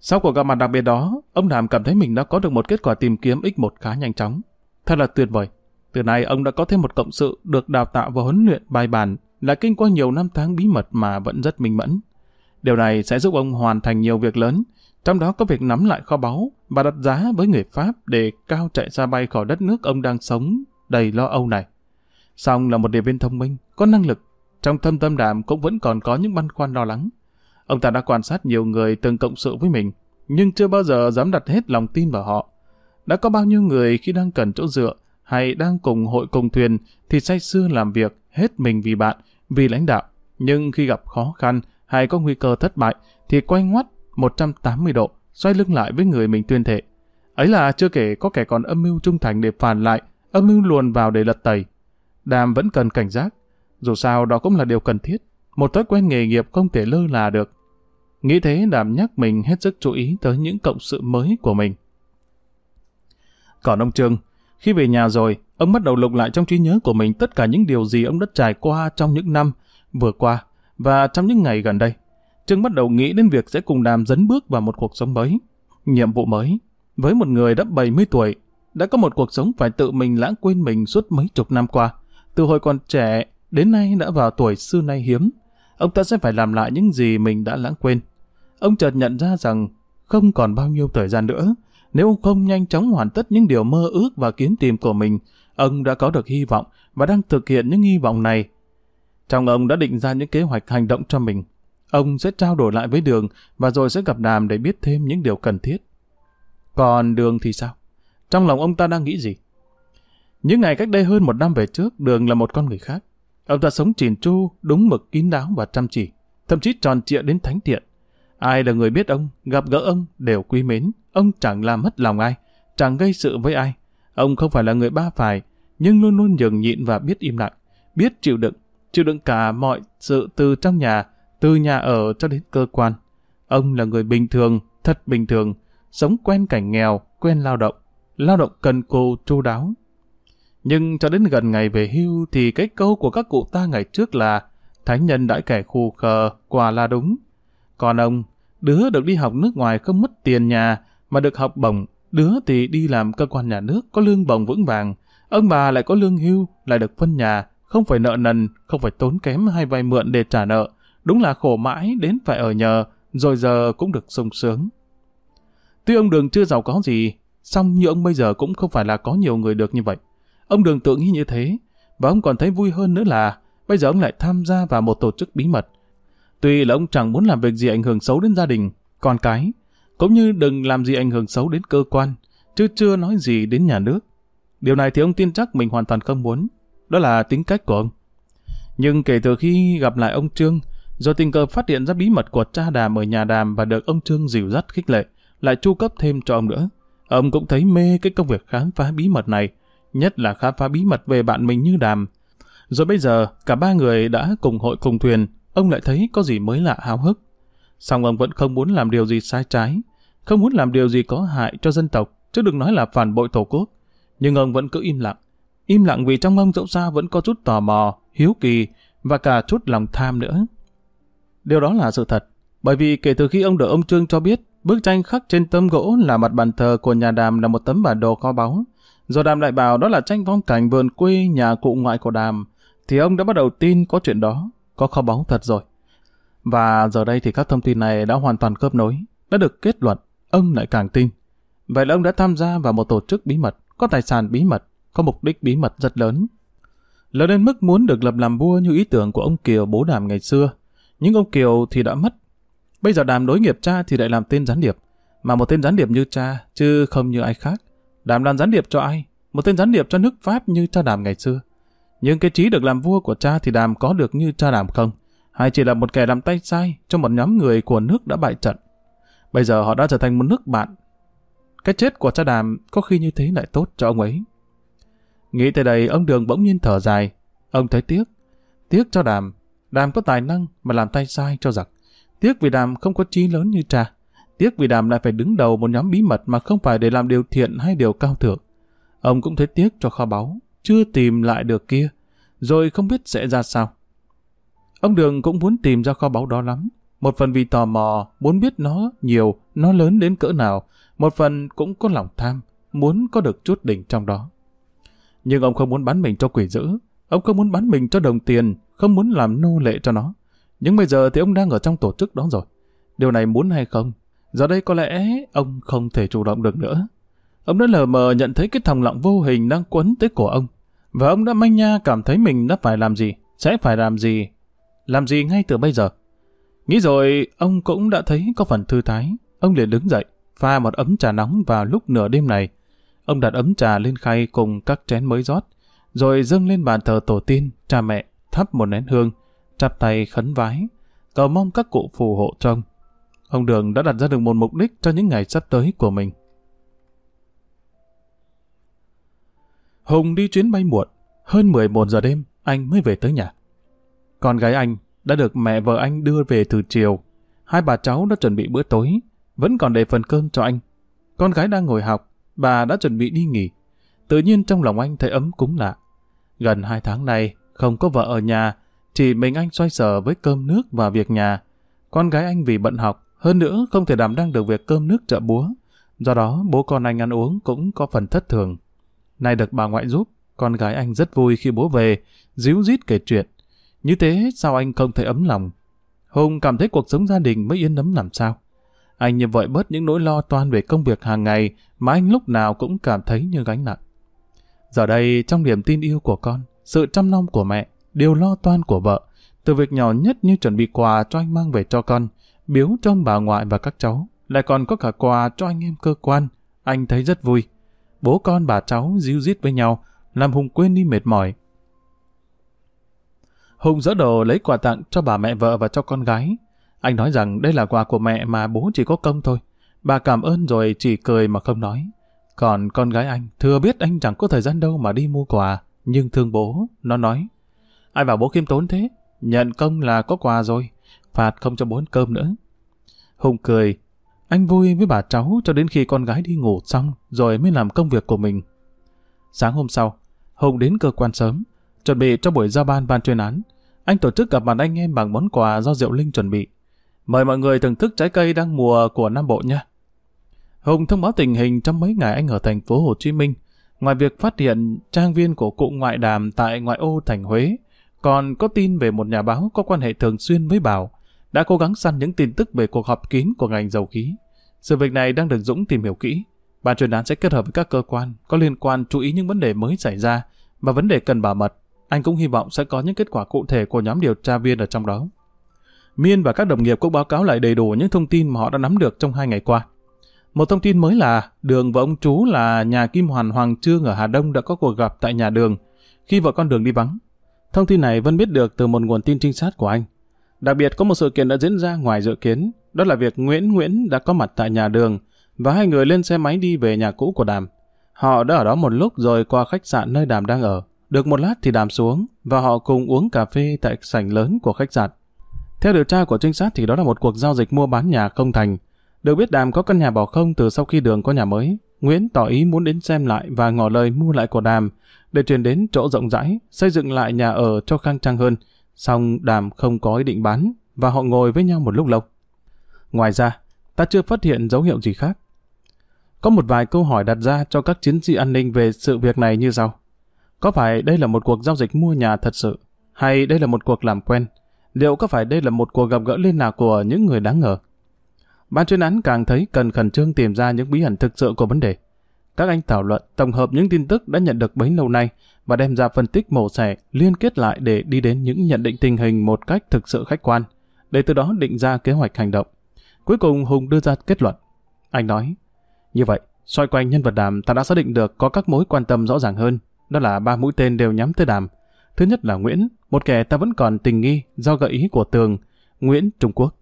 Sau cuộc gặp mặt đặc biệt đó, ông Đàm cảm thấy mình đã có được một kết quả tìm kiếm X1 khá nhanh chóng. Thật là tuyệt vời. Từ nay ông đã có thêm một cộng sự được đào tạo và huấn luyện bài bản, là kinh qua nhiều năm tháng bí mật mà vẫn rất minh mẫn. Điều này sẽ giúp ông hoàn thành nhiều việc lớn, trong đó có việc nắm lại kho báu và đặt giá với người Pháp để cao chạy xa bay khỏi đất nước ông đang sống đầy lo âu này. Song là một điệp viên thông minh, có năng lực, trong thâm tâm đàm cũng vẫn còn có những băn khoăn lo lắng. Ông ta đã quan sát nhiều người từng cộng sự với mình, nhưng chưa bao giờ dám đặt hết lòng tin vào họ. Đã có bao nhiêu người khi đang cần chỗ dựa hay đang cùng hội cùng thuyền thì say sưa làm việc hết mình vì bạn, vì lãnh đạo. Nhưng khi gặp khó khăn hay có nguy cơ thất bại thì quay ngoắt 180 độ, xoay lưng lại với người mình tuyên thệ. Ấy là chưa kể có kẻ còn âm mưu trung thành để phản lại, âm mưu luồn vào để lật tẩy. Đàm vẫn cần cảnh giác, dù sao đó cũng là điều cần thiết, một thói quen nghề nghiệp không thể lơ là được. Nghĩ thế Đàm nhắc mình hết sức chú ý tới những cộng sự mới của mình. Còn ông Trương, khi về nhà rồi, ông bắt đầu lục lại trong trí nhớ của mình tất cả những điều gì ông đã trải qua trong những năm vừa qua và trong những ngày gần đây. Trương bắt đầu nghĩ đến việc sẽ cùng Đàm dấn bước vào một cuộc sống mới, nhiệm vụ mới. Với một người đã 70 tuổi, đã có một cuộc sống phải tự mình lãng quên mình suốt mấy chục năm qua. Từ hồi còn trẻ, đến nay đã vào tuổi xưa nay hiếm. Ông ta sẽ phải làm lại những gì mình đã lãng quên. Ông chợt nhận ra rằng không còn bao nhiêu thời gian nữa. Nếu ông không nhanh chóng hoàn tất những điều mơ ước và kiếm tìm của mình, ông đã có được hy vọng và đang thực hiện những hy vọng này. Trong ông đã định ra những kế hoạch hành động cho mình. Ông sẽ trao đổi lại với Đường và rồi sẽ gặp Đàm để biết thêm những điều cần thiết. Còn Đường thì sao? Trong lòng ông ta đang nghĩ gì? Những ngày cách đây hơn một năm về trước, Đường là một con người khác. Ông ta sống chỉn chu, đúng mực kín đáo và chăm chỉ, thậm chí tròn trịa đến thánh thiện. Ai là người biết ông, gặp gỡ ông đều quý mến. Ông chẳng làm mất lòng ai, chẳng gây sự với ai. Ông không phải là người ba phải, nhưng luôn luôn nhường nhịn và biết im lặng, biết chịu đựng, chịu đựng cả mọi sự từ trong nhà, từ nhà ở cho đến cơ quan. Ông là người bình thường, thật bình thường, sống quen cảnh nghèo, quen lao động, lao động cần cù chu đáo. Nhưng cho đến gần ngày về hưu thì cái câu của các cụ ta ngày trước là Thánh nhân đãi kẻ khù khờ, quả là đúng. Còn ông, đứa được đi học nước ngoài không mất tiền nhà mà được học bổng, đứa thì đi làm cơ quan nhà nước có lương bổng vững vàng, ông bà lại có lương hưu, lại được phân nhà, không phải nợ nần, không phải tốn kém hay vay mượn để trả nợ, đúng là khổ mãi đến phải ở nhờ, rồi giờ cũng được sung sướng. Tuy ông Đường chưa giàu có gì, song như ông bây giờ cũng không phải là có nhiều người được như vậy. Ông Đường tự nghĩ như thế, và ông còn thấy vui hơn nữa là bây giờ ông lại tham gia vào một tổ chức bí mật. Tuy là ông chẳng muốn làm việc gì ảnh hưởng xấu đến gia đình, con cái, cũng như đừng làm gì ảnh hưởng xấu đến cơ quan, chứ chưa nói gì đến nhà nước. Điều này thì ông tin chắc mình hoàn toàn không muốn. Đó là tính cách của ông. Nhưng kể từ khi gặp lại ông Trương, rồi tình cờ phát hiện ra bí mật của cha đàm ở nhà đàm và được ông Trương dìu dắt khích lệ, lại chu cấp thêm cho ông nữa. Ông cũng thấy mê cái công việc khám phá bí mật này, nhất là khám phá bí mật về bạn mình như đàm. Rồi bây giờ, cả ba người đã cùng hội cùng thuyền, ông lại thấy có gì mới lạ háo hức. Song ông vẫn không muốn làm điều gì sai trái, không muốn làm điều gì có hại cho dân tộc, chứ đừng nói là phản bội tổ quốc. Nhưng ông vẫn cứ im lặng. Im lặng vì trong ông dẫu sao vẫn có chút tò mò, hiếu kỳ và cả chút lòng tham nữa. Điều đó là sự thật. Bởi vì kể từ khi ông được ông Trương cho biết, bức tranh khắc trên tấm gỗ là mặt bàn thờ của nhà đàm là một tấm bản đồ kho báu. Rồi đàm lại bảo đó là tranh phong cảnh vườn quê nhà cụ ngoại của đàm, thì ông đã bắt đầu tin có chuyện đó, có kho báu thật rồi. Và giờ đây thì các thông tin này đã hoàn toàn khớp nối, đã được kết luận, ông lại càng tin. Vậy là ông đã tham gia vào một tổ chức bí mật, có tài sản bí mật, có mục đích bí mật rất lớn. Lớn đến mức muốn được lập làm vua như ý tưởng của ông Kiều bố đàm ngày xưa. Nhưng ông Kiều thì đã mất. Bây giờ đàm đối nghiệp cha thì lại làm tên gián điệp. Mà một tên gián điệp như cha, chứ không như ai khác. Đàm làm gián điệp cho ai? Một tên gián điệp cho nước Pháp như cha đàm ngày xưa. Nhưng cái trí được làm vua của cha thì đàm có được như cha đàm không? Hay chỉ là một kẻ làm tay sai cho một nhóm người của nước đã bại trận? Bây giờ họ đã trở thành một nước bạn. Cái chết của cha đàm có khi như thế lại tốt cho ông ấy. Nghĩ tới đây, ông Đường bỗng nhiên thở dài. Ông thấy tiếc. Tiếc cho đàm. Đàm có tài năng mà làm tay sai cho giặc. Tiếc vì đàm không có trí lớn như cha. Tiếc vì đàm lại phải đứng đầu một nhóm bí mật mà không phải để làm điều thiện hay điều cao thượng. Ông cũng thấy tiếc cho kho báu. Chưa tìm lại được kia. Rồi không biết sẽ ra sao. Ông Đường cũng muốn tìm ra kho báu đó lắm. Một phần vì tò mò, muốn biết nó nhiều, nó lớn đến cỡ nào. Một phần cũng có lòng tham, muốn có được chút đỉnh trong đó. Nhưng ông không muốn bán mình cho quỷ dữ. Ông không muốn bán mình cho đồng tiền, không muốn làm nô lệ cho nó. Nhưng bây giờ thì ông đang ở trong tổ chức đó rồi. Điều này muốn hay không? Giờ đây có lẽ ông không thể chủ động được nữa. Ông đã lờ mờ nhận thấy cái thòng lọng vô hình đang quấn tới cổ ông. Và ông đã manh nha cảm thấy mình đã phải làm gì, sẽ phải làm gì. Làm gì ngay từ bây giờ. Nghĩ rồi, ông cũng đã thấy có phần thư thái. Ông liền đứng dậy, pha một ấm trà nóng vào lúc nửa đêm này. Ông đặt ấm trà lên khay cùng các chén mới rót, rồi dâng lên bàn thờ tổ tiên, cha mẹ, thắp một nén hương, chắp tay khấn vái, cầu mong các cụ phù hộ cho ông. Ông Đường đã đặt ra được một mục đích cho những ngày sắp tới của mình. Hùng đi chuyến bay muộn, hơn 11 giờ đêm, anh mới về tới nhà. Con gái anh đã được mẹ vợ anh đưa về từ chiều. Hai bà cháu đã chuẩn bị bữa tối, vẫn còn để phần cơm cho anh. Con gái đang ngồi học, bà đã chuẩn bị đi nghỉ. Tự nhiên trong lòng anh thấy ấm cúng lạ. Gần hai tháng nay, không có vợ ở nhà, chỉ mình anh xoay sở với cơm nước và việc nhà. Con gái anh vì bận học, hơn nữa không thể đảm đang được việc cơm nước chợ búa. Do đó, bố con anh ăn uống cũng có phần thất thường. Nay được bà ngoại giúp, con gái anh rất vui khi bố về, díu dít kể chuyện. Như thế sao anh không thể ấm lòng? Hùng cảm thấy cuộc sống gia đình mới yên ấm làm sao? Anh như vậy bớt những nỗi lo toan về công việc hàng ngày mà anh lúc nào cũng cảm thấy như gánh nặng. Giờ đây, trong niềm tin yêu của con, sự chăm nom của mẹ, điều lo toan của vợ, từ việc nhỏ nhất như chuẩn bị quà cho anh mang về cho con, biếu cho ông bà ngoại và các cháu, lại còn có cả quà cho anh em cơ quan, anh thấy rất vui. Bố con bà cháu díu dít với nhau, làm Hùng quên đi mệt mỏi. Hùng dỡ đồ lấy quà tặng cho bà mẹ vợ và cho con gái, anh nói rằng đây là quà của mẹ mà bố chỉ có công thôi. Bà cảm ơn rồi chỉ cười mà không nói. Còn con gái anh, thừa biết anh chẳng có thời gian đâu mà đi mua quà, nhưng thương bố, nó nói. Ai bảo bố khiêm tốn thế? Nhận công là có quà rồi, phạt không cho bố ăn cơm nữa. Hùng cười, anh vui với bà cháu cho đến khi con gái đi ngủ xong rồi mới làm công việc của mình. Sáng hôm sau, Hùng đến cơ quan sớm, chuẩn bị cho buổi giao ban ban chuyên án. Anh tổ chức gặp mặt anh em bằng món quà do Diệu Linh chuẩn bị. Mời mọi người thưởng thức trái cây đang mùa của Nam Bộ nha. Hùng thông báo tình hình trong mấy ngày anh ở thành phố Hồ Chí Minh. Ngoài việc phát hiện trang viên của cụ ngoại đàm tại ngoại ô thành Huế, còn có tin về một nhà báo có quan hệ thường xuyên với Bảo, đã cố gắng săn những tin tức về cuộc họp kín của ngành dầu khí. Sự việc này đang được Dũng tìm hiểu kỹ. Ban chuyên án sẽ kết hợp với các cơ quan có liên quan chú ý những vấn đề mới xảy ra và vấn đề cần bảo mật. Anh cũng hy vọng sẽ có những kết quả cụ thể của nhóm điều tra viên ở trong đó. Miên và các đồng nghiệp cũng báo cáo lại đầy đủ những thông tin mà họ đã nắm được trong hai ngày qua. Một thông tin mới là Đường và ông chú là nhà Kim Hoàn Hoàng Trương ở Hà Đông đã có cuộc gặp tại nhà Đường khi vợ con Đường đi vắng. Thông tin này Vân biết được từ một nguồn tin trinh sát của anh. Đặc biệt có một sự kiện đã diễn ra ngoài dự kiến, đó là việc Nguyễn Nguyễn đã có mặt tại nhà Đường và hai người lên xe máy đi về nhà cũ của Đàm. Họ đã ở đó một lúc rồi qua khách sạn nơi Đàm đang ở. Được một lát thì Đàm xuống và họ cùng uống cà phê tại sảnh lớn của khách sạn. Theo điều tra của trinh sát thì đó là một cuộc giao dịch mua bán nhà không thành. Được biết Đàm có căn nhà bỏ không từ sau khi đường có nhà mới. Nguyễn tỏ ý muốn đến xem lại và ngỏ lời mua lại của Đàm để chuyển đến chỗ rộng rãi, xây dựng lại nhà ở cho khang trang hơn. Xong Đàm không có ý định bán và họ ngồi với nhau một lúc lâu. Ngoài ra, ta chưa phát hiện dấu hiệu gì khác. Có một vài câu hỏi đặt ra cho các chiến sĩ an ninh về sự việc này như sau. Có phải đây là một cuộc giao dịch mua nhà thật sự? Hay đây là một cuộc làm quen? Liệu có phải đây là một cuộc gặp gỡ liên lạc của những người đáng ngờ? Ban chuyên án càng thấy cần khẩn trương tìm ra những bí ẩn thực sự của vấn đề. Các anh thảo luận, tổng hợp những tin tức đã nhận được bấy lâu nay và đem ra phân tích mổ xẻ, liên kết lại để đi đến những nhận định tình hình một cách thực sự khách quan, để từ đó định ra kế hoạch hành động. Cuối cùng Hùng đưa ra kết luận. Anh nói, như vậy, xoay quanh nhân vật đàm ta đã xác định được có các mối quan tâm rõ ràng hơn, đó là ba mũi tên đều nhắm tới đàm. Thứ nhất là Nguyễn, một kẻ ta vẫn còn tình nghi do gợi ý của Tường, Nguyễn Trung Quốc.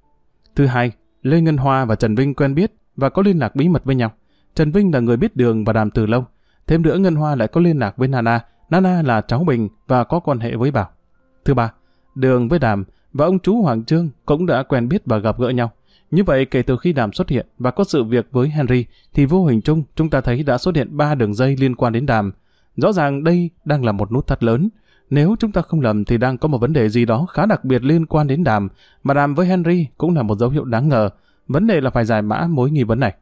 Thứ hai, Lê Ngân Hoa và Trần Vinh quen biết và có liên lạc bí mật với nhau. Trần Vinh là người biết đường và đàm từ lâu. Thêm nữa Ngân Hoa lại có liên lạc với Nana. Nana là cháu Bình và có quan hệ với Bảo. Thứ ba, Đường với Đàm và ông chú Hoàng Trương cũng đã quen biết và gặp gỡ nhau. Như vậy kể từ khi Đàm xuất hiện và có sự việc với Henry thì vô hình chung chúng ta thấy đã xuất hiện ba đường dây liên quan đến Đàm. Rõ ràng đây đang là một nút thắt lớn. Nếu chúng ta không lầm thì đang có một vấn đề gì đó khá đặc biệt liên quan đến Đàm, mà Đàm với Henry cũng là một dấu hiệu đáng ngờ. Vấn đề là phải giải mã mối nghi vấn này.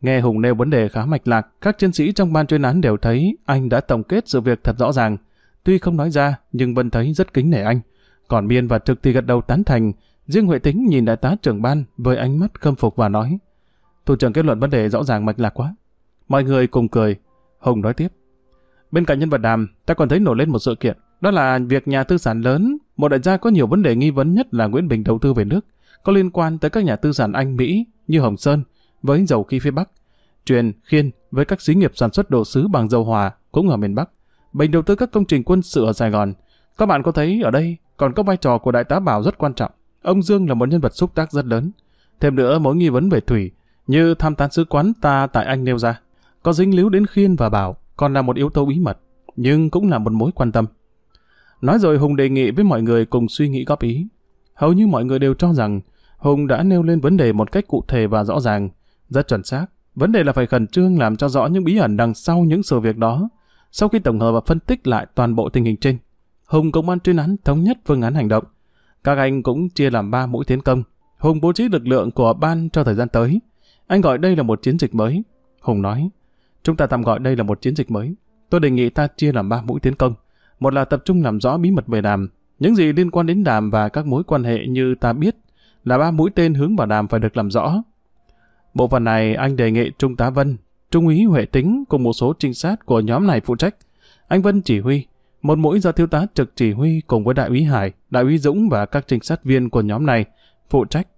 Nghe Hùng nêu vấn đề khá mạch lạc, các chiến sĩ trong ban chuyên án đều thấy anh đã tổng kết sự việc thật rõ ràng. Tuy không nói ra, nhưng vẫn thấy rất kính nể anh. Còn Miên và Trực thì gật đầu tán thành. Riêng Huệ Tính nhìn đại tá trưởng ban với ánh mắt khâm phục và nói Thủ trưởng kết luận vấn đề rõ ràng mạch lạc quá. Mọi người cùng cười. Hùng nói tiếp. Bên cạnh nhân vật đàm, ta còn thấy nổi lên một sự kiện. Đó là việc nhà tư sản lớn, một đại gia có nhiều vấn đề nghi vấn nhất là Nguyễn Bình đầu tư về nước, có liên quan tới các nhà tư sản Anh Mỹ như Hồng Sơn, với dầu khí phía Bắc, truyền, khiên với các xí nghiệp sản xuất đồ sứ bằng dầu hòa cũng ở miền Bắc, Bình đầu tư các công trình quân sự ở Sài Gòn. Các bạn có thấy ở đây còn có vai trò của đại tá Bảo rất quan trọng. Ông Dương là một nhân vật xúc tác rất lớn. Thêm nữa mối nghi vấn về Thủy, như tham tán sứ quán ta tại Anh nêu ra, có dính líu đến Khiên và Bảo, còn là một yếu tố bí mật, nhưng cũng là một mối quan tâm. Nói rồi Hùng đề nghị với mọi người cùng suy nghĩ góp ý. Hầu như mọi người đều cho rằng Hùng đã nêu lên vấn đề một cách cụ thể và rõ ràng, rất chuẩn xác. Vấn đề là phải khẩn trương làm cho rõ những bí ẩn đằng sau những sự việc đó. Sau khi tổng hợp và phân tích lại toàn bộ tình hình trên, Hùng công an chuyên án thống nhất phương án hành động. Các anh cũng chia làm ba mũi tiến công. Hùng bố trí lực lượng của ban cho thời gian tới. Anh gọi đây là một chiến dịch mới. Hùng nói, chúng ta tạm gọi đây là một chiến dịch mới. Tôi đề nghị ta chia làm ba mũi tiến công. Một là tập trung làm rõ bí mật về đàm. Những gì liên quan đến đàm và các mối quan hệ như ta biết là ba mũi tên hướng vào đàm phải được làm rõ. Bộ phận này anh đề nghị Trung tá Vân, Trung úy Huệ Tính cùng một số trinh sát của nhóm này phụ trách. Anh Vân chỉ huy, một mũi do thiếu tá trực chỉ huy cùng với đại úy Hải, đại úy Dũng và các trinh sát viên của nhóm này phụ trách.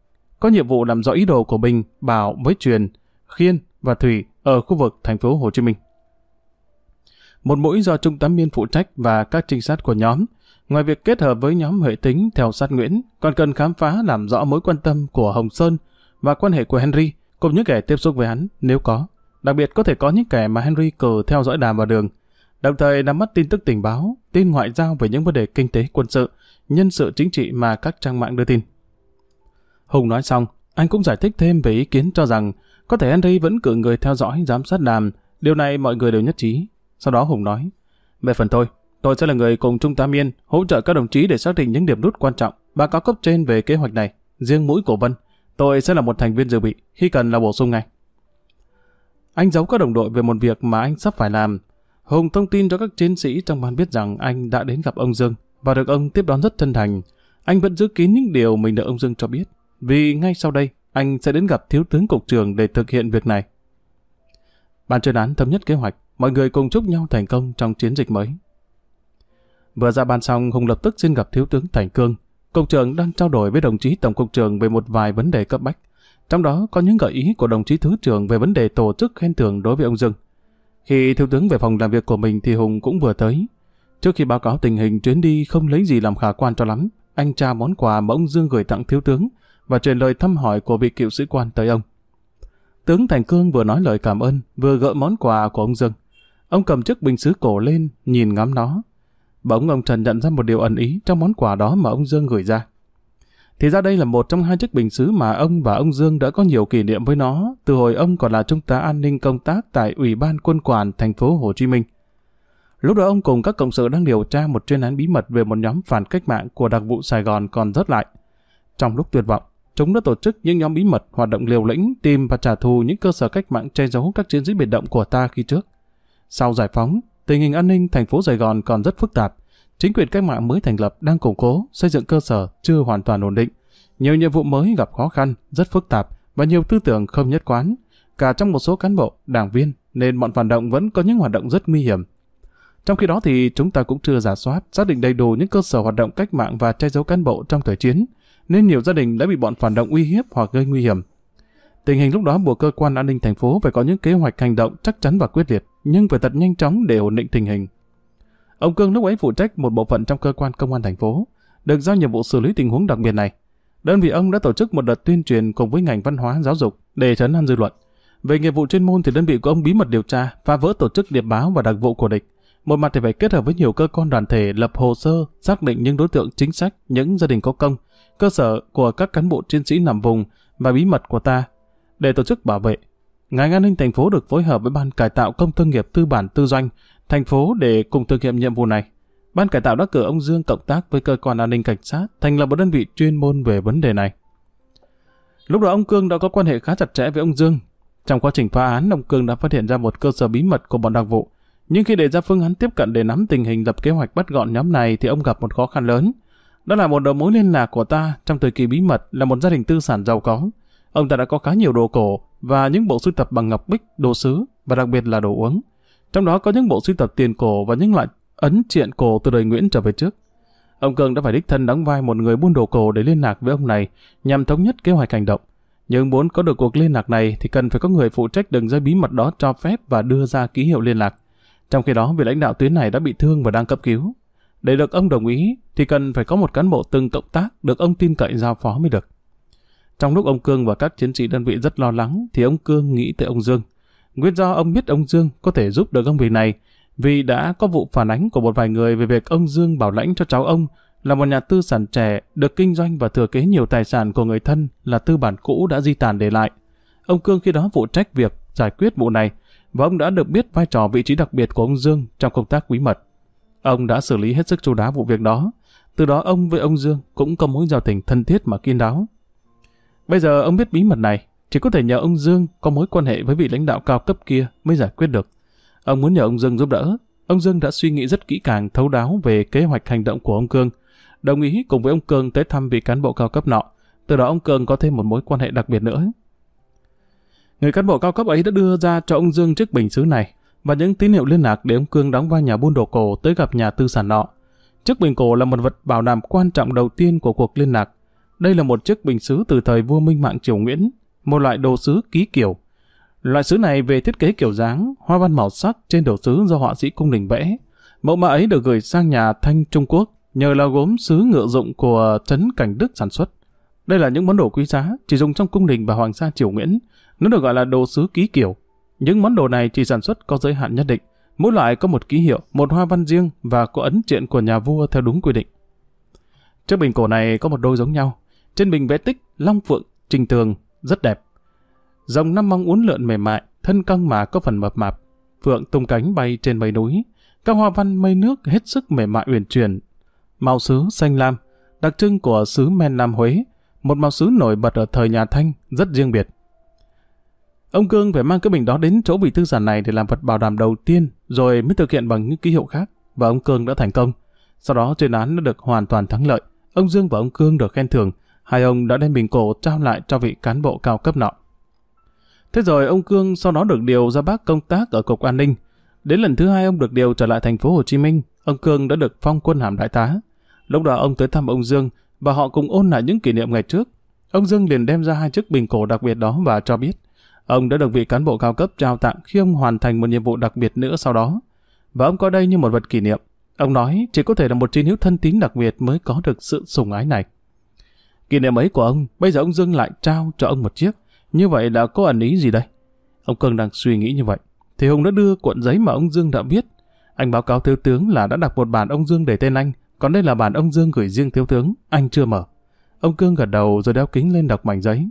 Có nhiệm vụ làm rõ ý đồ của Bình, Bảo với Truyền, Khiên và Thủy ở khu vực thành phố Hồ Chí Minh. Một mũi do Trung tá Miên phụ trách và các trinh sát của nhóm, ngoài việc kết hợp với nhóm Huệ Tính theo sát Nguyễn, còn cần khám phá làm rõ mối quan tâm của Hồng Sơn và quan hệ của Henry cùng những kẻ tiếp xúc với hắn nếu có. Đặc biệt có thể có những kẻ mà Henry cử theo dõi đàm vào đường, đồng thời nắm bắt tin tức tình báo, tin ngoại giao về những vấn đề kinh tế, quân sự, nhân sự chính trị mà các trang mạng đưa tin. Hùng nói xong, anh cũng giải thích thêm về ý kiến cho rằng có thể Henry vẫn cử người theo dõi giám sát đàm, điều này mọi người đều nhất trí. Sau đó Hùng nói, về phần tôi, tôi sẽ là người cùng Trung tá Miên hỗ trợ các đồng chí để xác định những điểm nút quan trọng, báo cáo cấp trên về kế hoạch này, riêng mũi cổ vân Tôi sẽ là một thành viên dự bị, khi cần là bổ sung ngay. Anh giấu các đồng đội về một việc mà anh sắp phải làm. Hùng thông tin cho các chiến sĩ trong ban biết rằng anh đã đến gặp ông Dương và được ông tiếp đón rất chân thành. Anh vẫn giữ kín những điều mình được ông Dương cho biết, vì ngay sau đây anh sẽ đến gặp thiếu tướng cục trưởng để thực hiện việc này. Ban chuyên án thống nhất kế hoạch, mọi người cùng chúc nhau thành công trong chiến dịch mới. Vừa ra ban xong, Hùng lập tức xin gặp thiếu tướng Thành Cương, Cục trưởng đang trao đổi với đồng chí Tổng cục trưởng về một vài vấn đề cấp bách. Trong đó có những gợi ý của đồng chí Thứ trưởng về vấn đề tổ chức khen thưởng đối với ông Dương. Khi thiếu tướng về phòng làm việc của mình thì Hùng cũng vừa tới. Trước khi báo cáo tình hình chuyến đi không lấy gì làm khả quan cho lắm, anh tra món quà mà ông Dương gửi tặng thiếu tướng và truyền lời thăm hỏi của vị cựu sĩ quan tới ông. Tướng Thành Cương vừa nói lời cảm ơn, vừa gỡ món quà của ông Dương. Ông cầm chiếc bình sứ cổ lên, nhìn ngắm nó, Bỗng ông Trần nhận ra một điều ẩn ý trong món quà đó mà ông Dương gửi ra. Thì ra đây là một trong hai chiếc bình sứ mà ông và ông Dương đã có nhiều kỷ niệm với nó từ hồi ông còn là trung tá an ninh công tác tại Ủy ban quân quản thành phố Hồ Chí Minh. Lúc đó ông cùng các cộng sự đang điều tra một chuyên án bí mật về một nhóm phản cách mạng của đặc vụ Sài Gòn còn rớt lại. Trong lúc tuyệt vọng, chúng đã tổ chức những nhóm bí mật hoạt động liều lĩnh tìm và trả thù những cơ sở cách mạng che giấu các chiến sĩ biệt động của ta khi trước. Sau giải phóng, tình hình an ninh thành phố Sài Gòn còn rất phức tạp. Chính quyền cách mạng mới thành lập đang củng cố, xây dựng cơ sở chưa hoàn toàn ổn định. Nhiều nhiệm vụ mới gặp khó khăn, rất phức tạp và nhiều tư tưởng không nhất quán. Cả trong một số cán bộ, đảng viên, nên bọn phản động vẫn có những hoạt động rất nguy hiểm. Trong khi đó thì chúng ta cũng chưa giả soát, xác định đầy đủ những cơ sở hoạt động cách mạng và che giấu cán bộ trong thời chiến, nên nhiều gia đình đã bị bọn phản động uy hiếp hoặc gây nguy hiểm. Tình hình lúc đó buộc cơ quan an ninh thành phố phải có những kế hoạch hành động chắc chắn và quyết liệt, nhưng phải thật nhanh chóng để ổn định tình hình. Ông Cương lúc ấy phụ trách một bộ phận trong cơ quan công an thành phố, được giao nhiệm vụ xử lý tình huống đặc biệt này. Đơn vị ông đã tổ chức một đợt tuyên truyền cùng với ngành văn hóa giáo dục để chấn an dư luận. Về nghiệp vụ chuyên môn thì đơn vị của ông bí mật điều tra, phá vỡ tổ chức điệp báo và đặc vụ của địch. Một mặt thì phải kết hợp với nhiều cơ quan đoàn thể lập hồ sơ, xác định những đối tượng chính sách, những gia đình có công, cơ sở của các cán bộ chiến sĩ nằm vùng và bí mật của ta để tổ chức bảo vệ. Ngành an ninh thành phố được phối hợp với ban cải tạo công thương nghiệp tư bản tư doanh thành phố để cùng thực hiện nhiệm vụ này. Ban cải tạo đã cử ông Dương cộng tác với cơ quan an ninh cảnh sát thành lập một đơn vị chuyên môn về vấn đề này. Lúc đó ông Cương đã có quan hệ khá chặt chẽ với ông Dương. Trong quá trình phá án, ông Cương đã phát hiện ra một cơ sở bí mật của bọn đặc vụ. Nhưng khi đề ra phương án tiếp cận để nắm tình hình lập kế hoạch bắt gọn nhóm này thì ông gặp một khó khăn lớn. Đó là một đầu mối liên lạc của ta trong thời kỳ bí mật là một gia đình tư sản giàu có. Ông ta đã có khá nhiều đồ cổ và những bộ sưu tập bằng ngọc bích, đồ sứ và đặc biệt là đồ uống. Trong đó có những bộ sưu tập tiền cổ và những loại ấn triện cổ từ đời Nguyễn trở về trước. Ông Cường đã phải đích thân đóng vai một người buôn đồ cổ để liên lạc với ông này nhằm thống nhất kế hoạch hành động. Nhưng muốn có được cuộc liên lạc này thì cần phải có người phụ trách đường dây bí mật đó cho phép và đưa ra ký hiệu liên lạc. Trong khi đó, vị lãnh đạo tuyến này đã bị thương và đang cấp cứu. Để được ông đồng ý thì cần phải có một cán bộ từng cộng tác được ông tin cậy giao phó mới được. Trong lúc ông Cương và các chiến sĩ đơn vị rất lo lắng thì ông Cương nghĩ tới ông Dương. Nguyên do ông biết ông Dương có thể giúp được ông việc này vì đã có vụ phản ánh của một vài người về việc ông Dương bảo lãnh cho cháu ông là một nhà tư sản trẻ được kinh doanh và thừa kế nhiều tài sản của người thân là tư bản cũ đã di tản để lại. Ông Cương khi đó phụ trách việc giải quyết vụ này và ông đã được biết vai trò vị trí đặc biệt của ông Dương trong công tác quý mật. Ông đã xử lý hết sức chú đáo vụ việc đó. Từ đó ông với ông Dương cũng có mối giao tình thân thiết mà kiên đáo. Bây giờ ông biết bí mật này, chỉ có thể nhờ ông Dương có mối quan hệ với vị lãnh đạo cao cấp kia mới giải quyết được. Ông muốn nhờ ông Dương giúp đỡ. Ông Dương đã suy nghĩ rất kỹ càng thấu đáo về kế hoạch hành động của ông Cương, đồng ý cùng với ông Cương tới thăm vị cán bộ cao cấp nọ. Từ đó ông Cương có thêm một mối quan hệ đặc biệt nữa. Người cán bộ cao cấp ấy đã đưa ra cho ông Dương chiếc bình xứ này và những tín hiệu liên lạc để ông Cương đóng vai nhà buôn đồ cổ tới gặp nhà tư sản nọ. Chiếc bình cổ là một vật bảo đảm quan trọng đầu tiên của cuộc liên lạc. Đây là một chiếc bình xứ từ thời vua Minh Mạng Triều Nguyễn, một loại đồ sứ ký kiểu. Loại sứ này về thiết kế kiểu dáng, hoa văn màu sắc trên đồ sứ do họa sĩ cung đình vẽ. Mẫu mã ấy được gửi sang nhà Thanh Trung Quốc nhờ là gốm sứ ngựa dụng của Trấn Cảnh Đức sản xuất. Đây là những món đồ quý giá chỉ dùng trong cung đình và hoàng gia Triều Nguyễn. Nó được gọi là đồ sứ ký kiểu. Những món đồ này chỉ sản xuất có giới hạn nhất định. Mỗi loại có một ký hiệu, một hoa văn riêng và có ấn triện của nhà vua theo đúng quy định. Chiếc bình cổ này có một đôi giống nhau. Trên bình vẽ tích, long phượng, trình tường, rất đẹp. Dòng năm mong uốn lượn mềm mại, thân căng mà có phần mập mạp. Phượng tung cánh bay trên mây núi. Các hoa văn mây nước hết sức mềm mại uyển chuyển. Màu sứ xanh lam, đặc trưng của sứ men Nam Huế, một màu sứ nổi bật ở thời nhà Thanh, rất riêng biệt. Ông Cương phải mang cái bình đó đến chỗ vị thư sản này để làm vật bảo đảm đầu tiên, rồi mới thực hiện bằng những ký hiệu khác, và ông Cương đã thành công. Sau đó chuyên án đã được hoàn toàn thắng lợi. Ông Dương và ông Cương được khen thưởng, hai ông đã đem bình cổ trao lại cho vị cán bộ cao cấp nọ. Thế rồi ông Cương sau đó được điều ra bác công tác ở cục an ninh. Đến lần thứ hai ông được điều trở lại thành phố Hồ Chí Minh, ông Cương đã được phong quân hàm đại tá. Lúc đó ông tới thăm ông Dương và họ cùng ôn lại những kỷ niệm ngày trước. Ông Dương liền đem ra hai chiếc bình cổ đặc biệt đó và cho biết ông đã được vị cán bộ cao cấp trao tặng khi ông hoàn thành một nhiệm vụ đặc biệt nữa sau đó. Và ông coi đây như một vật kỷ niệm. Ông nói chỉ có thể là một chiến hữu thân tín đặc biệt mới có được sự sủng ái này. Kỷ niệm ấy của ông, bây giờ ông Dương lại trao cho ông một chiếc. Như vậy đã có ẩn ý gì đây? Ông Cường đang suy nghĩ như vậy. Thì Hùng đã đưa cuộn giấy mà ông Dương đã viết. Anh báo cáo thiếu tướng là đã đặt một bản ông Dương để tên anh, còn đây là bản ông Dương gửi riêng thiếu tướng, anh chưa mở. Ông Cương gật đầu rồi đeo kính lên đọc mảnh giấy.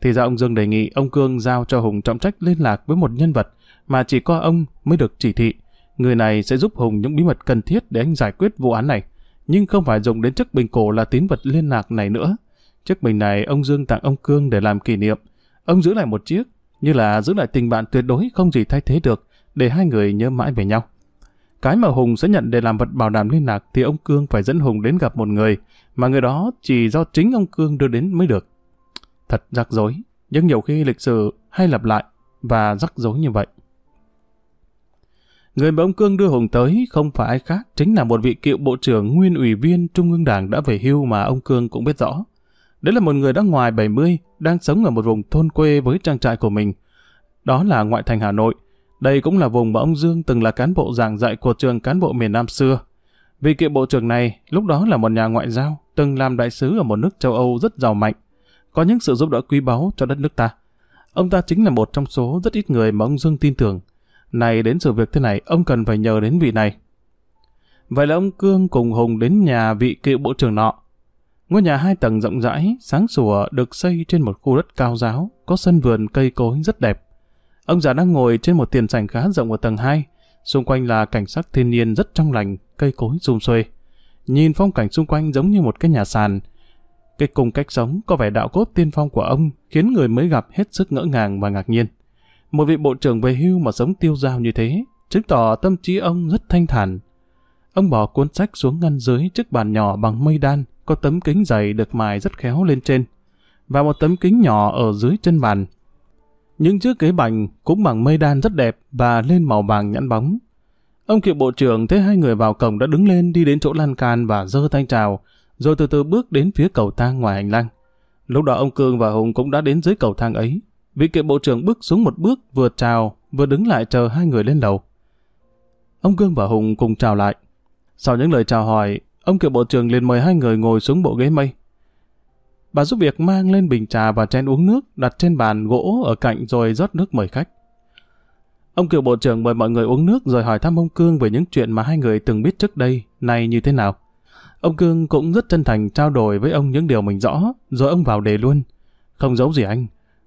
Thì ra ông Dương đề nghị ông Cương giao cho Hùng trọng trách liên lạc với một nhân vật mà chỉ có ông mới được chỉ thị. Người này sẽ giúp Hùng những bí mật cần thiết để anh giải quyết vụ án này, nhưng không phải dùng đến chiếc bình cổ là tín vật liên lạc này nữa. Chiếc bình này ông Dương tặng ông Cương để làm kỷ niệm. Ông giữ lại một chiếc, như là giữ lại tình bạn tuyệt đối không gì thay thế được, để hai người nhớ mãi về nhau. Cái mà Hùng sẽ nhận để làm vật bảo đảm liên lạc thì ông Cương phải dẫn Hùng đến gặp một người, mà người đó chỉ do chính ông Cương đưa đến mới được. Thật rắc rối, nhưng nhiều khi lịch sử hay lặp lại và rắc rối như vậy. Người mà ông Cương đưa Hùng tới không phải ai khác, chính là một vị cựu bộ trưởng nguyên ủy viên Trung ương Đảng đã về hưu mà ông Cương cũng biết rõ. Đấy là một người đã ngoài 70, đang sống ở một vùng thôn quê với trang trại của mình. Đó là ngoại thành Hà Nội. Đây cũng là vùng mà ông Dương từng là cán bộ giảng dạy của trường cán bộ miền Nam xưa. Vị cựu bộ trưởng này lúc đó là một nhà ngoại giao, từng làm đại sứ ở một nước châu Âu rất giàu mạnh, có những sự giúp đỡ quý báu cho đất nước ta. Ông ta chính là một trong số rất ít người mà ông Dương tin tưởng. Này đến sự việc thế này, ông cần phải nhờ đến vị này. Vậy là ông Cương cùng Hùng đến nhà vị cựu bộ trưởng nọ. Ngôi nhà hai tầng rộng rãi, sáng sủa được xây trên một khu đất cao giáo, có sân vườn cây cối rất đẹp. Ông già đang ngồi trên một tiền sảnh khá rộng ở tầng 2, xung quanh là cảnh sắc thiên nhiên rất trong lành, cây cối rung xuê. Nhìn phong cảnh xung quanh giống như một cái nhà sàn. Cái cùng cách sống có vẻ đạo cốt tiên phong của ông khiến người mới gặp hết sức ngỡ ngàng và ngạc nhiên. Một vị bộ trưởng về hưu mà sống tiêu dao như thế, chứng tỏ tâm trí ông rất thanh thản. Ông bỏ cuốn sách xuống ngăn dưới chiếc bàn nhỏ bằng mây đan, có tấm kính dày được mài rất khéo lên trên, và một tấm kính nhỏ ở dưới chân bàn. Những chiếc ghế bành cũng bằng mây đan rất đẹp và lên màu vàng nhẵn bóng. Ông cựu bộ trưởng thấy hai người vào cổng đã đứng lên đi đến chỗ lan can và giơ tay chào, rồi từ từ bước đến phía cầu thang ngoài hành lang. Lúc đó ông Cương và Hùng cũng đã đến dưới cầu thang ấy. Vị cựu bộ trưởng bước xuống một bước vừa chào, vừa đứng lại chờ hai người lên lầu. Ông Cương và Hùng cùng chào lại. Sau những lời chào hỏi, ông cựu bộ trưởng liền mời hai người ngồi xuống bộ ghế mây. Bà giúp việc mang lên bình trà và chén uống nước đặt trên bàn gỗ ở cạnh rồi rót nước mời khách. Ông cựu bộ trưởng mời mọi người uống nước rồi hỏi thăm ông Cương về những chuyện mà hai người từng biết trước đây, nay như thế nào. Ông Cương cũng rất chân thành trao đổi với ông những điều mình rõ, rồi ông vào đề luôn. Không giấu gì anh,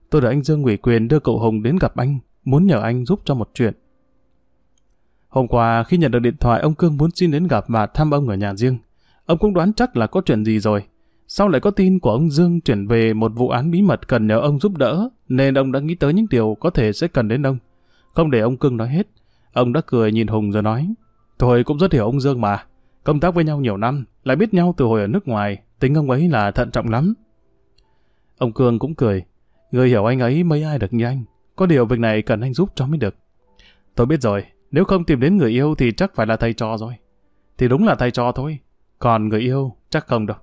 tôi đã anh Dương ủy quyền đưa cậu Hùng đến gặp anh, muốn nhờ anh giúp cho một chuyện. Hôm qua khi nhận được điện thoại ông Cương muốn xin đến gặp và thăm ông ở nhà riêng. Ông cũng đoán chắc là có chuyện gì rồi. Sau lại có tin của ông Dương chuyển về một vụ án bí mật cần nhờ ông giúp đỡ, nên ông đã nghĩ tới những điều có thể sẽ cần đến ông. Không để ông Cương nói hết, ông đã cười nhìn Hùng rồi nói, Tôi cũng rất hiểu ông Dương mà. Công tác với nhau nhiều năm, lại biết nhau từ hồi ở nước ngoài, tính ông ấy là thận trọng lắm. Ông Cương cũng cười, người hiểu anh ấy mấy ai được như anh. Có điều việc này cần anh giúp cho mới được. Tôi biết rồi, nếu không tìm đến người yêu thì chắc phải là thầy trò rồi. Thì đúng là thầy trò thôi, còn người yêu chắc không đâu.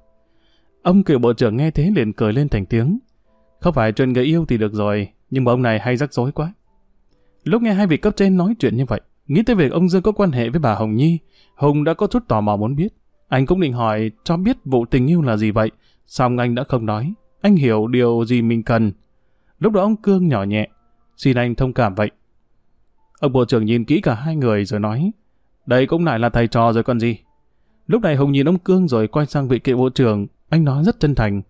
Ông cựu bộ trưởng nghe thế liền cười lên thành tiếng. Không phải chuyện người yêu thì được rồi, nhưng mà ông này hay rắc rối quá. Lúc nghe hai vị cấp trên nói chuyện như vậy, nghĩ tới việc ông Dương có quan hệ với bà Hồng Nhi, Hùng đã có chút tò mò muốn biết. Anh cũng định hỏi cho biết vụ tình yêu là gì vậy, xong anh đã không nói. Anh hiểu điều gì mình cần. Lúc đó ông Cương nhỏ nhẹ, xin anh thông cảm vậy. Ông bộ trưởng nhìn kỹ cả hai người rồi nói, đây cũng lại là thầy trò rồi còn gì. Lúc này Hùng nhìn ông Cương rồi quay sang vị cựu bộ trưởng, anh nói rất chân thành.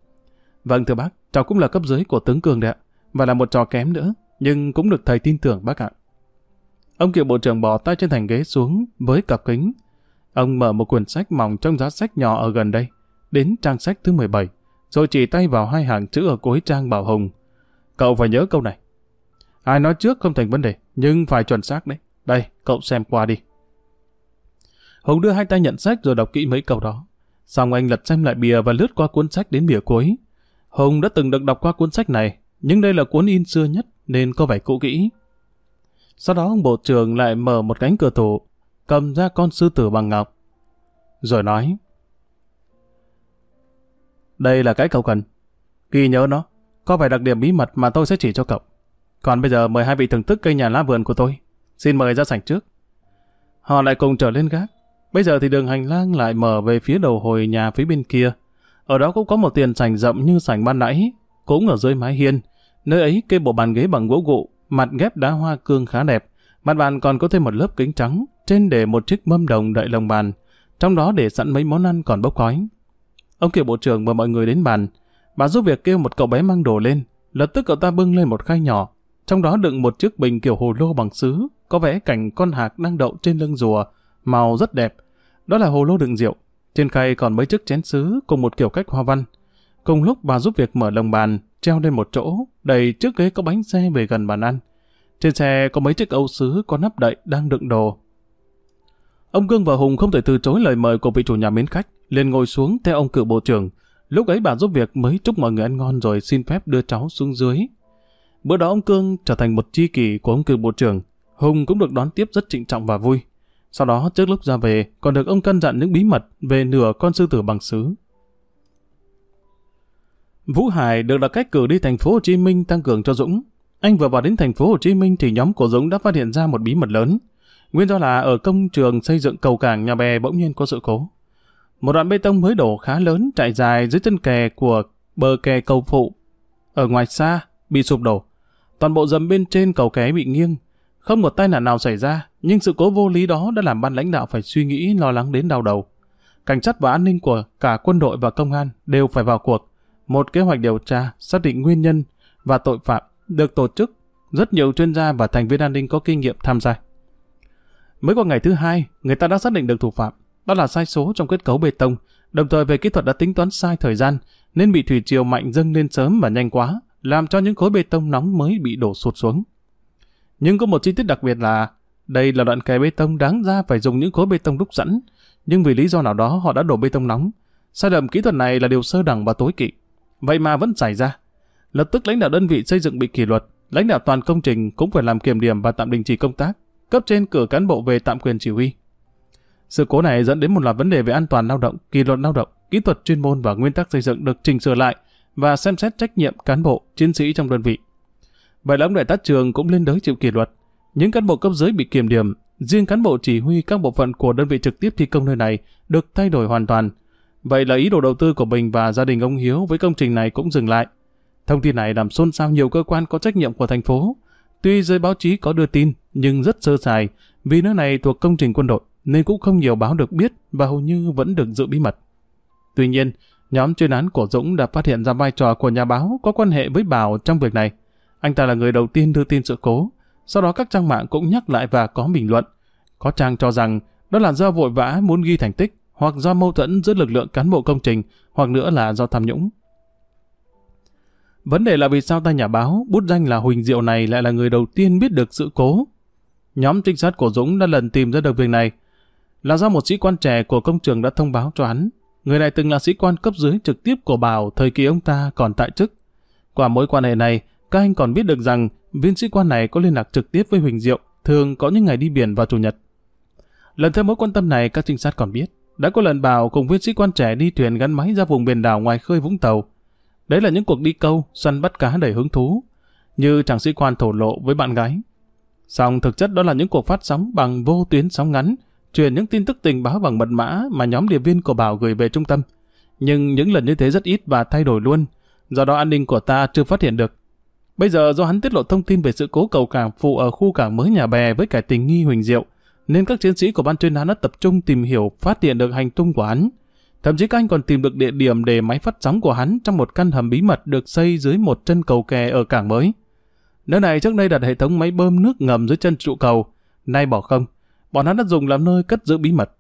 Vâng thưa bác, cháu cũng là cấp dưới của tướng cường đấy ạ, và là một trò kém nữa, nhưng cũng được thầy tin tưởng bác ạ. Ông cựu bộ trưởng bỏ tay trên thành ghế xuống với cặp kính. Ông mở một quyển sách mỏng trong giá sách nhỏ ở gần đây, đến trang sách thứ 17, rồi chỉ tay vào hai hàng chữ ở cuối trang bảo Hùng. Cậu phải nhớ câu này. Ai nói trước không thành vấn đề, nhưng phải chuẩn xác đấy. Đây, cậu xem qua đi. Hùng đưa hai tay nhận sách rồi đọc kỹ mấy câu đó. Xong anh lật xem lại bìa và lướt qua cuốn sách đến bìa cuối. Hùng đã từng được đọc qua cuốn sách này, nhưng đây là cuốn in xưa nhất nên có vẻ cũ kỹ. Sau đó ông bộ trưởng lại mở một cánh cửa tủ, cầm ra con sư tử bằng ngọc. Rồi nói, Đây là cái cậu cần. Ghi nhớ nó, có vài đặc điểm bí mật mà tôi sẽ chỉ cho cậu. Còn bây giờ mời hai vị thưởng thức cây nhà lá vườn của tôi. Xin mời ra sảnh trước. Họ lại cùng trở lên gác. Bây giờ thì đường hành lang lại mở về phía đầu hồi nhà phía bên kia. Ở đó cũng có một tiền sảnh rộng như sảnh ban nãy, cũng ở dưới mái hiên. Nơi ấy kê bộ bàn ghế bằng gỗ gụ, mặt ghép đá hoa cương khá đẹp. Mặt bàn còn có thêm một lớp kính trắng, trên để một chiếc mâm đồng đậy lồng bàn. Trong đó để sẵn mấy món ăn còn bốc khói. Ông kiều bộ trưởng và mọi người đến bàn. Bà giúp việc kêu một cậu bé mang đồ lên. Lập tức cậu ta bưng lên một khay nhỏ. Trong đó đựng một chiếc bình kiểu hồ lô bằng sứ, có vẽ cảnh con hạc đang đậu trên lưng rùa, màu rất đẹp. Đó là hồ lô đựng rượu. Trên khay còn mấy chiếc chén sứ cùng một kiểu cách hoa văn. Cùng lúc bà giúp việc mở lồng bàn, treo lên một chỗ, đầy trước ghế có bánh xe về gần bàn ăn. Trên xe có mấy chiếc âu sứ có nắp đậy đang đựng đồ. Ông Cương và Hùng không thể từ chối lời mời của vị chủ nhà mến khách, liền ngồi xuống theo ông cựu bộ trưởng. Lúc ấy bà giúp việc mới chúc mọi người ăn ngon rồi xin phép đưa cháu xuống dưới. Bữa đó ông Cương trở thành một chi kỷ của ông cựu bộ trưởng. Hùng cũng được đón tiếp rất trịnh trọng và vui. Sau đó trước lúc ra về còn được ông căn dặn những bí mật về nửa con sư tử bằng sứ. Vũ Hải được đặt cách cử đi thành phố Hồ Chí Minh tăng cường cho Dũng. Anh vừa vào đến thành phố Hồ Chí Minh thì nhóm của Dũng đã phát hiện ra một bí mật lớn. Nguyên do là ở công trường xây dựng cầu cảng nhà bè bỗng nhiên có sự cố. Một đoạn bê tông mới đổ khá lớn chạy dài dưới chân kè của bờ kè cầu phụ. Ở ngoài xa, bị sụp đổ. Toàn bộ dầm bên trên cầu ké bị nghiêng. Không một tai nạn nào xảy ra, nhưng sự cố vô lý đó đã làm ban lãnh đạo phải suy nghĩ lo lắng đến đau đầu. Cảnh sát và an ninh của cả quân đội và công an đều phải vào cuộc. Một kế hoạch điều tra, xác định nguyên nhân và tội phạm được tổ chức. Rất nhiều chuyên gia và thành viên an ninh có kinh nghiệm tham gia. Mới qua ngày thứ hai, người ta đã xác định được thủ phạm. Đó là sai số trong kết cấu bê tông, đồng thời về kỹ thuật đã tính toán sai thời gian, nên bị thủy triều mạnh dâng lên sớm và nhanh quá, làm cho những khối bê tông nóng mới bị đổ sụt xuống. Nhưng có một chi tiết đặc biệt là đây là đoạn kè bê tông đáng ra phải dùng những khối bê tông đúc sẵn, nhưng vì lý do nào đó họ đã đổ bê tông nóng. Sai lầm kỹ thuật này là điều sơ đẳng và tối kỵ. Vậy mà vẫn xảy ra. Lập tức lãnh đạo đơn vị xây dựng bị kỷ luật, lãnh đạo toàn công trình cũng phải làm kiểm điểm và tạm đình chỉ công tác, cấp trên cử cán bộ về tạm quyền chỉ huy. Sự cố này dẫn đến một loạt vấn đề về an toàn lao động, kỷ luật lao động, kỹ thuật chuyên môn và nguyên tắc xây dựng được chỉnh sửa lại và xem xét trách nhiệm cán bộ, chiến sĩ trong đơn vị. Vậy là ông đại tá trường cũng lên đới chịu kỷ luật. Những cán bộ cấp dưới bị kiểm điểm, riêng cán bộ chỉ huy các bộ phận của đơn vị trực tiếp thi công nơi này được thay đổi hoàn toàn. Vậy là ý đồ đầu tư của Bình và gia đình ông Hiếu với công trình này cũng dừng lại. Thông tin này làm xôn xao nhiều cơ quan có trách nhiệm của thành phố. Tuy giới báo chí có đưa tin, nhưng rất sơ sài, vì nơi này thuộc công trình quân đội, nên cũng không nhiều báo được biết và hầu như vẫn được giữ bí mật. Tuy nhiên, nhóm chuyên án của Dũng đã phát hiện ra vai trò của nhà báo có quan hệ với Bảo trong việc này. Anh ta là người đầu tiên đưa tin sự cố, sau đó các trang mạng cũng nhắc lại và có bình luận. Có trang cho rằng đó là do vội vã muốn ghi thành tích, hoặc do mâu thuẫn giữa lực lượng cán bộ công trình, hoặc nữa là do tham nhũng. Vấn đề là vì sao tay nhà báo, bút danh là Huỳnh Diệu này lại là người đầu tiên biết được sự cố. Nhóm trinh sát của Dũng đã lần tìm ra được việc này, là do một sĩ quan trẻ của công trường đã thông báo cho hắn. Người này từng là sĩ quan cấp dưới trực tiếp của Bảo thời kỳ ông ta còn tại chức. Qua mối quan hệ này, các anh còn biết được rằng viên sĩ quan này có liên lạc trực tiếp với Huỳnh Diệu, thường có những ngày đi biển vào Chủ nhật. Lần theo mối quan tâm này, các trinh sát còn biết, đã có lần Bảo cùng viên sĩ quan trẻ đi thuyền gắn máy ra vùng biển đảo ngoài khơi Vũng Tàu. Đấy là những cuộc đi câu, săn bắt cá đầy hứng thú, như chàng sĩ quan thổ lộ với bạn gái. Song thực chất đó là những cuộc phát sóng bằng vô tuyến sóng ngắn, truyền những tin tức tình báo bằng mật mã mà nhóm điệp viên của Bảo gửi về trung tâm. Nhưng những lần như thế rất ít và thay đổi luôn, do đó an ninh của ta chưa phát hiện được. Bây giờ do hắn tiết lộ thông tin về sự cố cầu cảng phụ ở khu cảng mới nhà bè với cả tình nghi Huỳnh Diệu, nên các chiến sĩ của ban chuyên án đã tập trung tìm hiểu phát hiện được hành tung của hắn. Thậm chí các anh còn tìm được địa điểm để máy phát sóng của hắn trong một căn hầm bí mật được xây dưới một chân cầu kè ở cảng mới. Nơi này trước đây đặt hệ thống máy bơm nước ngầm dưới chân trụ cầu, nay bỏ không. Bọn hắn đã dùng làm nơi cất giữ bí mật.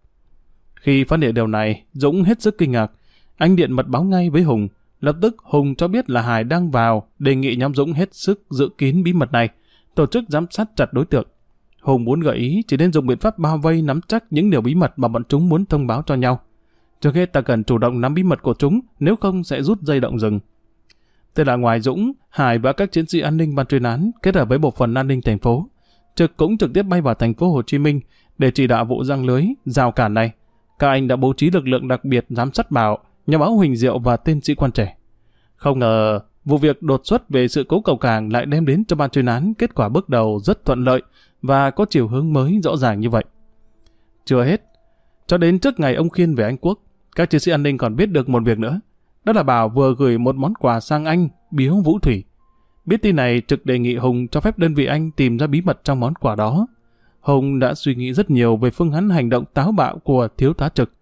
Khi phát hiện điều này, Dũng hết sức kinh ngạc. Anh điện mật báo ngay với Hùng. Lập tức Hùng cho biết là Hải đang vào, đề nghị nhóm Dũng hết sức giữ kín bí mật này, tổ chức giám sát chặt đối tượng. Hùng muốn gợi ý chỉ nên dùng biện pháp bao vây nắm chắc những điều bí mật mà bọn chúng muốn thông báo cho nhau. Trước hết ta cần chủ động nắm bí mật của chúng, nếu không sẽ rút dây động rừng. Thế là ngoài Dũng, Hải và các chiến sĩ an ninh ban chuyên án kết hợp với bộ phận an ninh thành phố, trực cũng trực tiếp bay vào thành phố Hồ Chí Minh để chỉ đạo vụ răng lưới, rào cản này. Các anh đã bố trí lực lượng đặc biệt giám sát bảo, nhà báo Huỳnh Diệu và tên sĩ quan trẻ. Không ngờ, vụ việc đột xuất về sự cố cầu cảng lại đem đến cho ban chuyên án kết quả bước đầu rất thuận lợi và có chiều hướng mới rõ ràng như vậy. Chưa hết, cho đến trước ngày ông Khiên về Anh Quốc, các chiến sĩ an ninh còn biết được một việc nữa. Đó là Bảo vừa gửi một món quà sang anh, biếu Vũ Thủy. Biết tin này, Trực đề nghị Hùng cho phép đơn vị anh tìm ra bí mật trong món quà đó. Hùng đã suy nghĩ rất nhiều về phương án hành động táo bạo của thiếu tá Trực.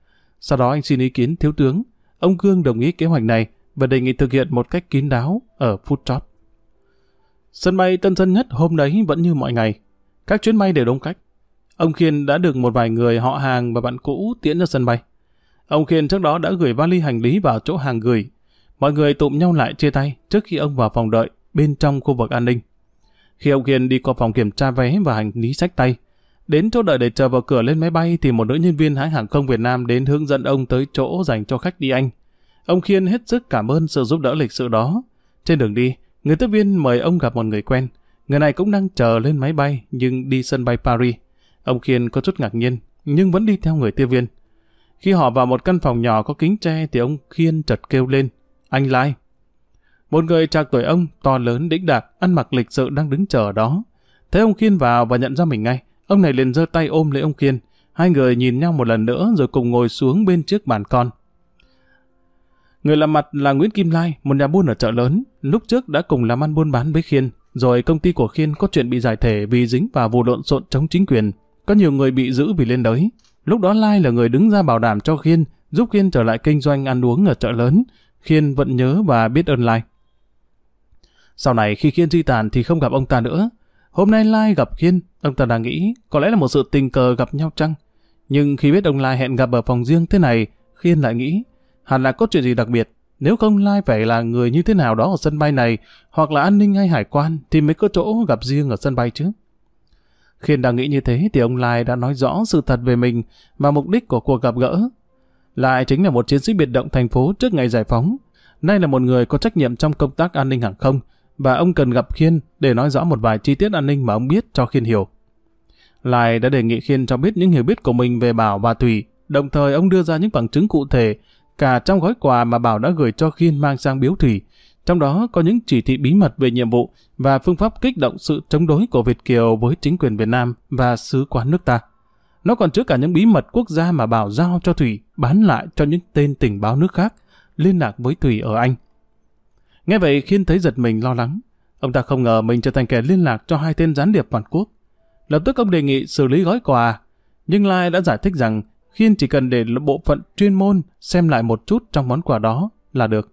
Sau đó anh xin ý kiến thiếu tướng. Ông Cương đồng ý kế hoạch này và đề nghị thực hiện một cách kín đáo ở phút chót. Sân bay Tân Sơn Nhất hôm đấy vẫn như mọi ngày. Các chuyến bay đều đông khách. Ông Khiên đã được một vài người họ hàng và bạn cũ tiễn ra sân bay. Ông Khiên trước đó đã gửi vali hành lý vào chỗ hàng gửi. Mọi người tụm nhau lại chia tay trước khi ông vào phòng đợi bên trong khu vực an ninh. Khi ông Kiên đi qua phòng kiểm tra vé và hành lý sách tay, đến chỗ đợi để chờ vào cửa lên máy bay thì một nữ nhân viên hãng hàng không Việt Nam đến hướng dẫn ông tới chỗ dành cho khách đi Anh. Ông Khiên hết sức cảm ơn sự giúp đỡ lịch sự đó. Trên đường đi, người tiếp viên mời ông gặp một người quen. Người này cũng đang chờ lên máy bay nhưng đi sân bay Paris. Ông Khiên có chút ngạc nhiên nhưng vẫn đi theo người tiếp viên. Khi họ vào một căn phòng nhỏ có kính tre thì ông Khiên chợt kêu lên. Anh Lai. Một người trạc tuổi ông, to lớn, đĩnh đạc, ăn mặc lịch sự đang đứng chờ đó. Thấy ông Khiên vào và nhận ra mình ngay, ông này liền giơ tay ôm lấy ông Kiên. Hai người nhìn nhau một lần nữa rồi cùng ngồi xuống bên chiếc bàn con. Người làm mặt là Nguyễn Kim Lai, một nhà buôn ở chợ lớn, lúc trước đã cùng làm ăn buôn bán với Khiên, rồi công ty của Khiên có chuyện bị giải thể vì dính vào vụ lộn xộn chống chính quyền. Có nhiều người bị giữ vì lên đới. Lúc đó Lai là người đứng ra bảo đảm cho Khiên, giúp Khiên trở lại kinh doanh ăn uống ở chợ lớn. Khiên vẫn nhớ và biết ơn Lai. Sau này khi Khiên di tàn thì không gặp ông ta nữa. Hôm nay Lai gặp Khiên, ông ta đang nghĩ có lẽ là một sự tình cờ gặp nhau chăng. Nhưng khi biết ông Lai hẹn gặp ở phòng riêng thế này, Khiên lại nghĩ hẳn là có chuyện gì đặc biệt. Nếu không Lai phải là người như thế nào đó ở sân bay này, hoặc là an ninh hay hải quan, thì mới có chỗ gặp riêng ở sân bay chứ. Khiên đang nghĩ như thế thì ông Lai đã nói rõ sự thật về mình và mục đích của cuộc gặp gỡ. Lai chính là một chiến sĩ biệt động thành phố trước ngày giải phóng. Nay là một người có trách nhiệm trong công tác an ninh hàng không, và ông cần gặp Khiên để nói rõ một vài chi tiết an ninh mà ông biết cho Khiên hiểu. Lai đã đề nghị Khiên cho biết những hiểu biết của mình về Bảo và Thủy, đồng thời ông đưa ra những bằng chứng cụ thể cả trong gói quà mà Bảo đã gửi cho Khiên mang sang biếu Thủy. Trong đó có những chỉ thị bí mật về nhiệm vụ và phương pháp kích động sự chống đối của Việt Kiều với chính quyền Việt Nam và sứ quán nước ta. Nó còn chứa cả những bí mật quốc gia mà Bảo giao cho Thủy bán lại cho những tên tình báo nước khác, liên lạc với Thủy ở Anh. Nghe vậy Khiên thấy giật mình lo lắng. Ông ta không ngờ mình trở thành kẻ liên lạc cho hai tên gián điệp toàn quốc. Lập tức ông đề nghị xử lý gói quà. Nhưng Lai đã giải thích rằng Khiên chỉ cần để bộ phận chuyên môn xem lại một chút trong món quà đó là được.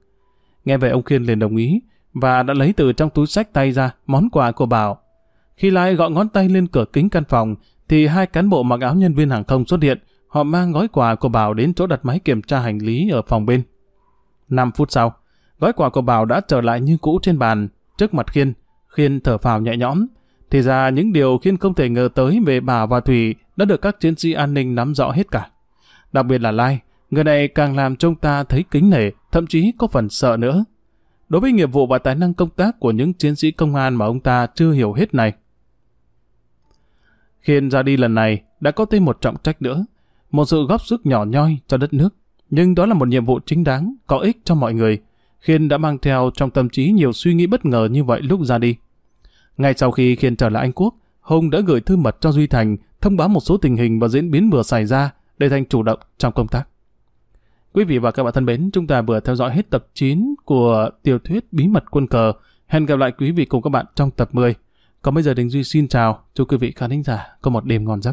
Nghe vậy ông Khiên liền đồng ý và đã lấy từ trong túi sách tay ra món quà của Bảo. Khi Lai gõ ngón tay lên cửa kính căn phòng thì hai cán bộ mặc áo nhân viên hàng không xuất hiện. Họ mang gói quà của Bảo đến chỗ đặt máy kiểm tra hành lý ở phòng bên. 5 phút sau, gói quà của Bảo đã trở lại như cũ trên bàn, trước mặt Khiên. Khiên thở phào nhẹ nhõm. Thì ra những điều Khiên không thể ngờ tới về Bảo và Thủy đã được các chiến sĩ an ninh nắm rõ hết cả. Đặc biệt là Lai, người này càng làm trông ta thấy kính nể, thậm chí có phần sợ nữa. Đối với nghiệp vụ và tài năng công tác của những chiến sĩ công an mà ông ta chưa hiểu hết này. Khiên ra đi lần này đã có thêm một trọng trách nữa, một sự góp sức nhỏ nhoi cho đất nước. Nhưng đó là một nhiệm vụ chính đáng, có ích cho mọi người. Khiên đã mang theo trong tâm trí nhiều suy nghĩ bất ngờ như vậy lúc ra đi. Ngay sau khi Khiên trở lại Anh Quốc, Hùng đã gửi thư mật cho Duy Thành thông báo một số tình hình và diễn biến vừa xảy ra để Thành chủ động trong công tác. Quý vị và các bạn thân mến, chúng ta vừa theo dõi hết tập 9 của tiểu thuyết Bí mật quân cờ. Hẹn gặp lại quý vị cùng các bạn trong tập 10. Còn bây giờ Đình Duy xin chào, chúc quý vị khán thính giả có một đêm ngon giấc.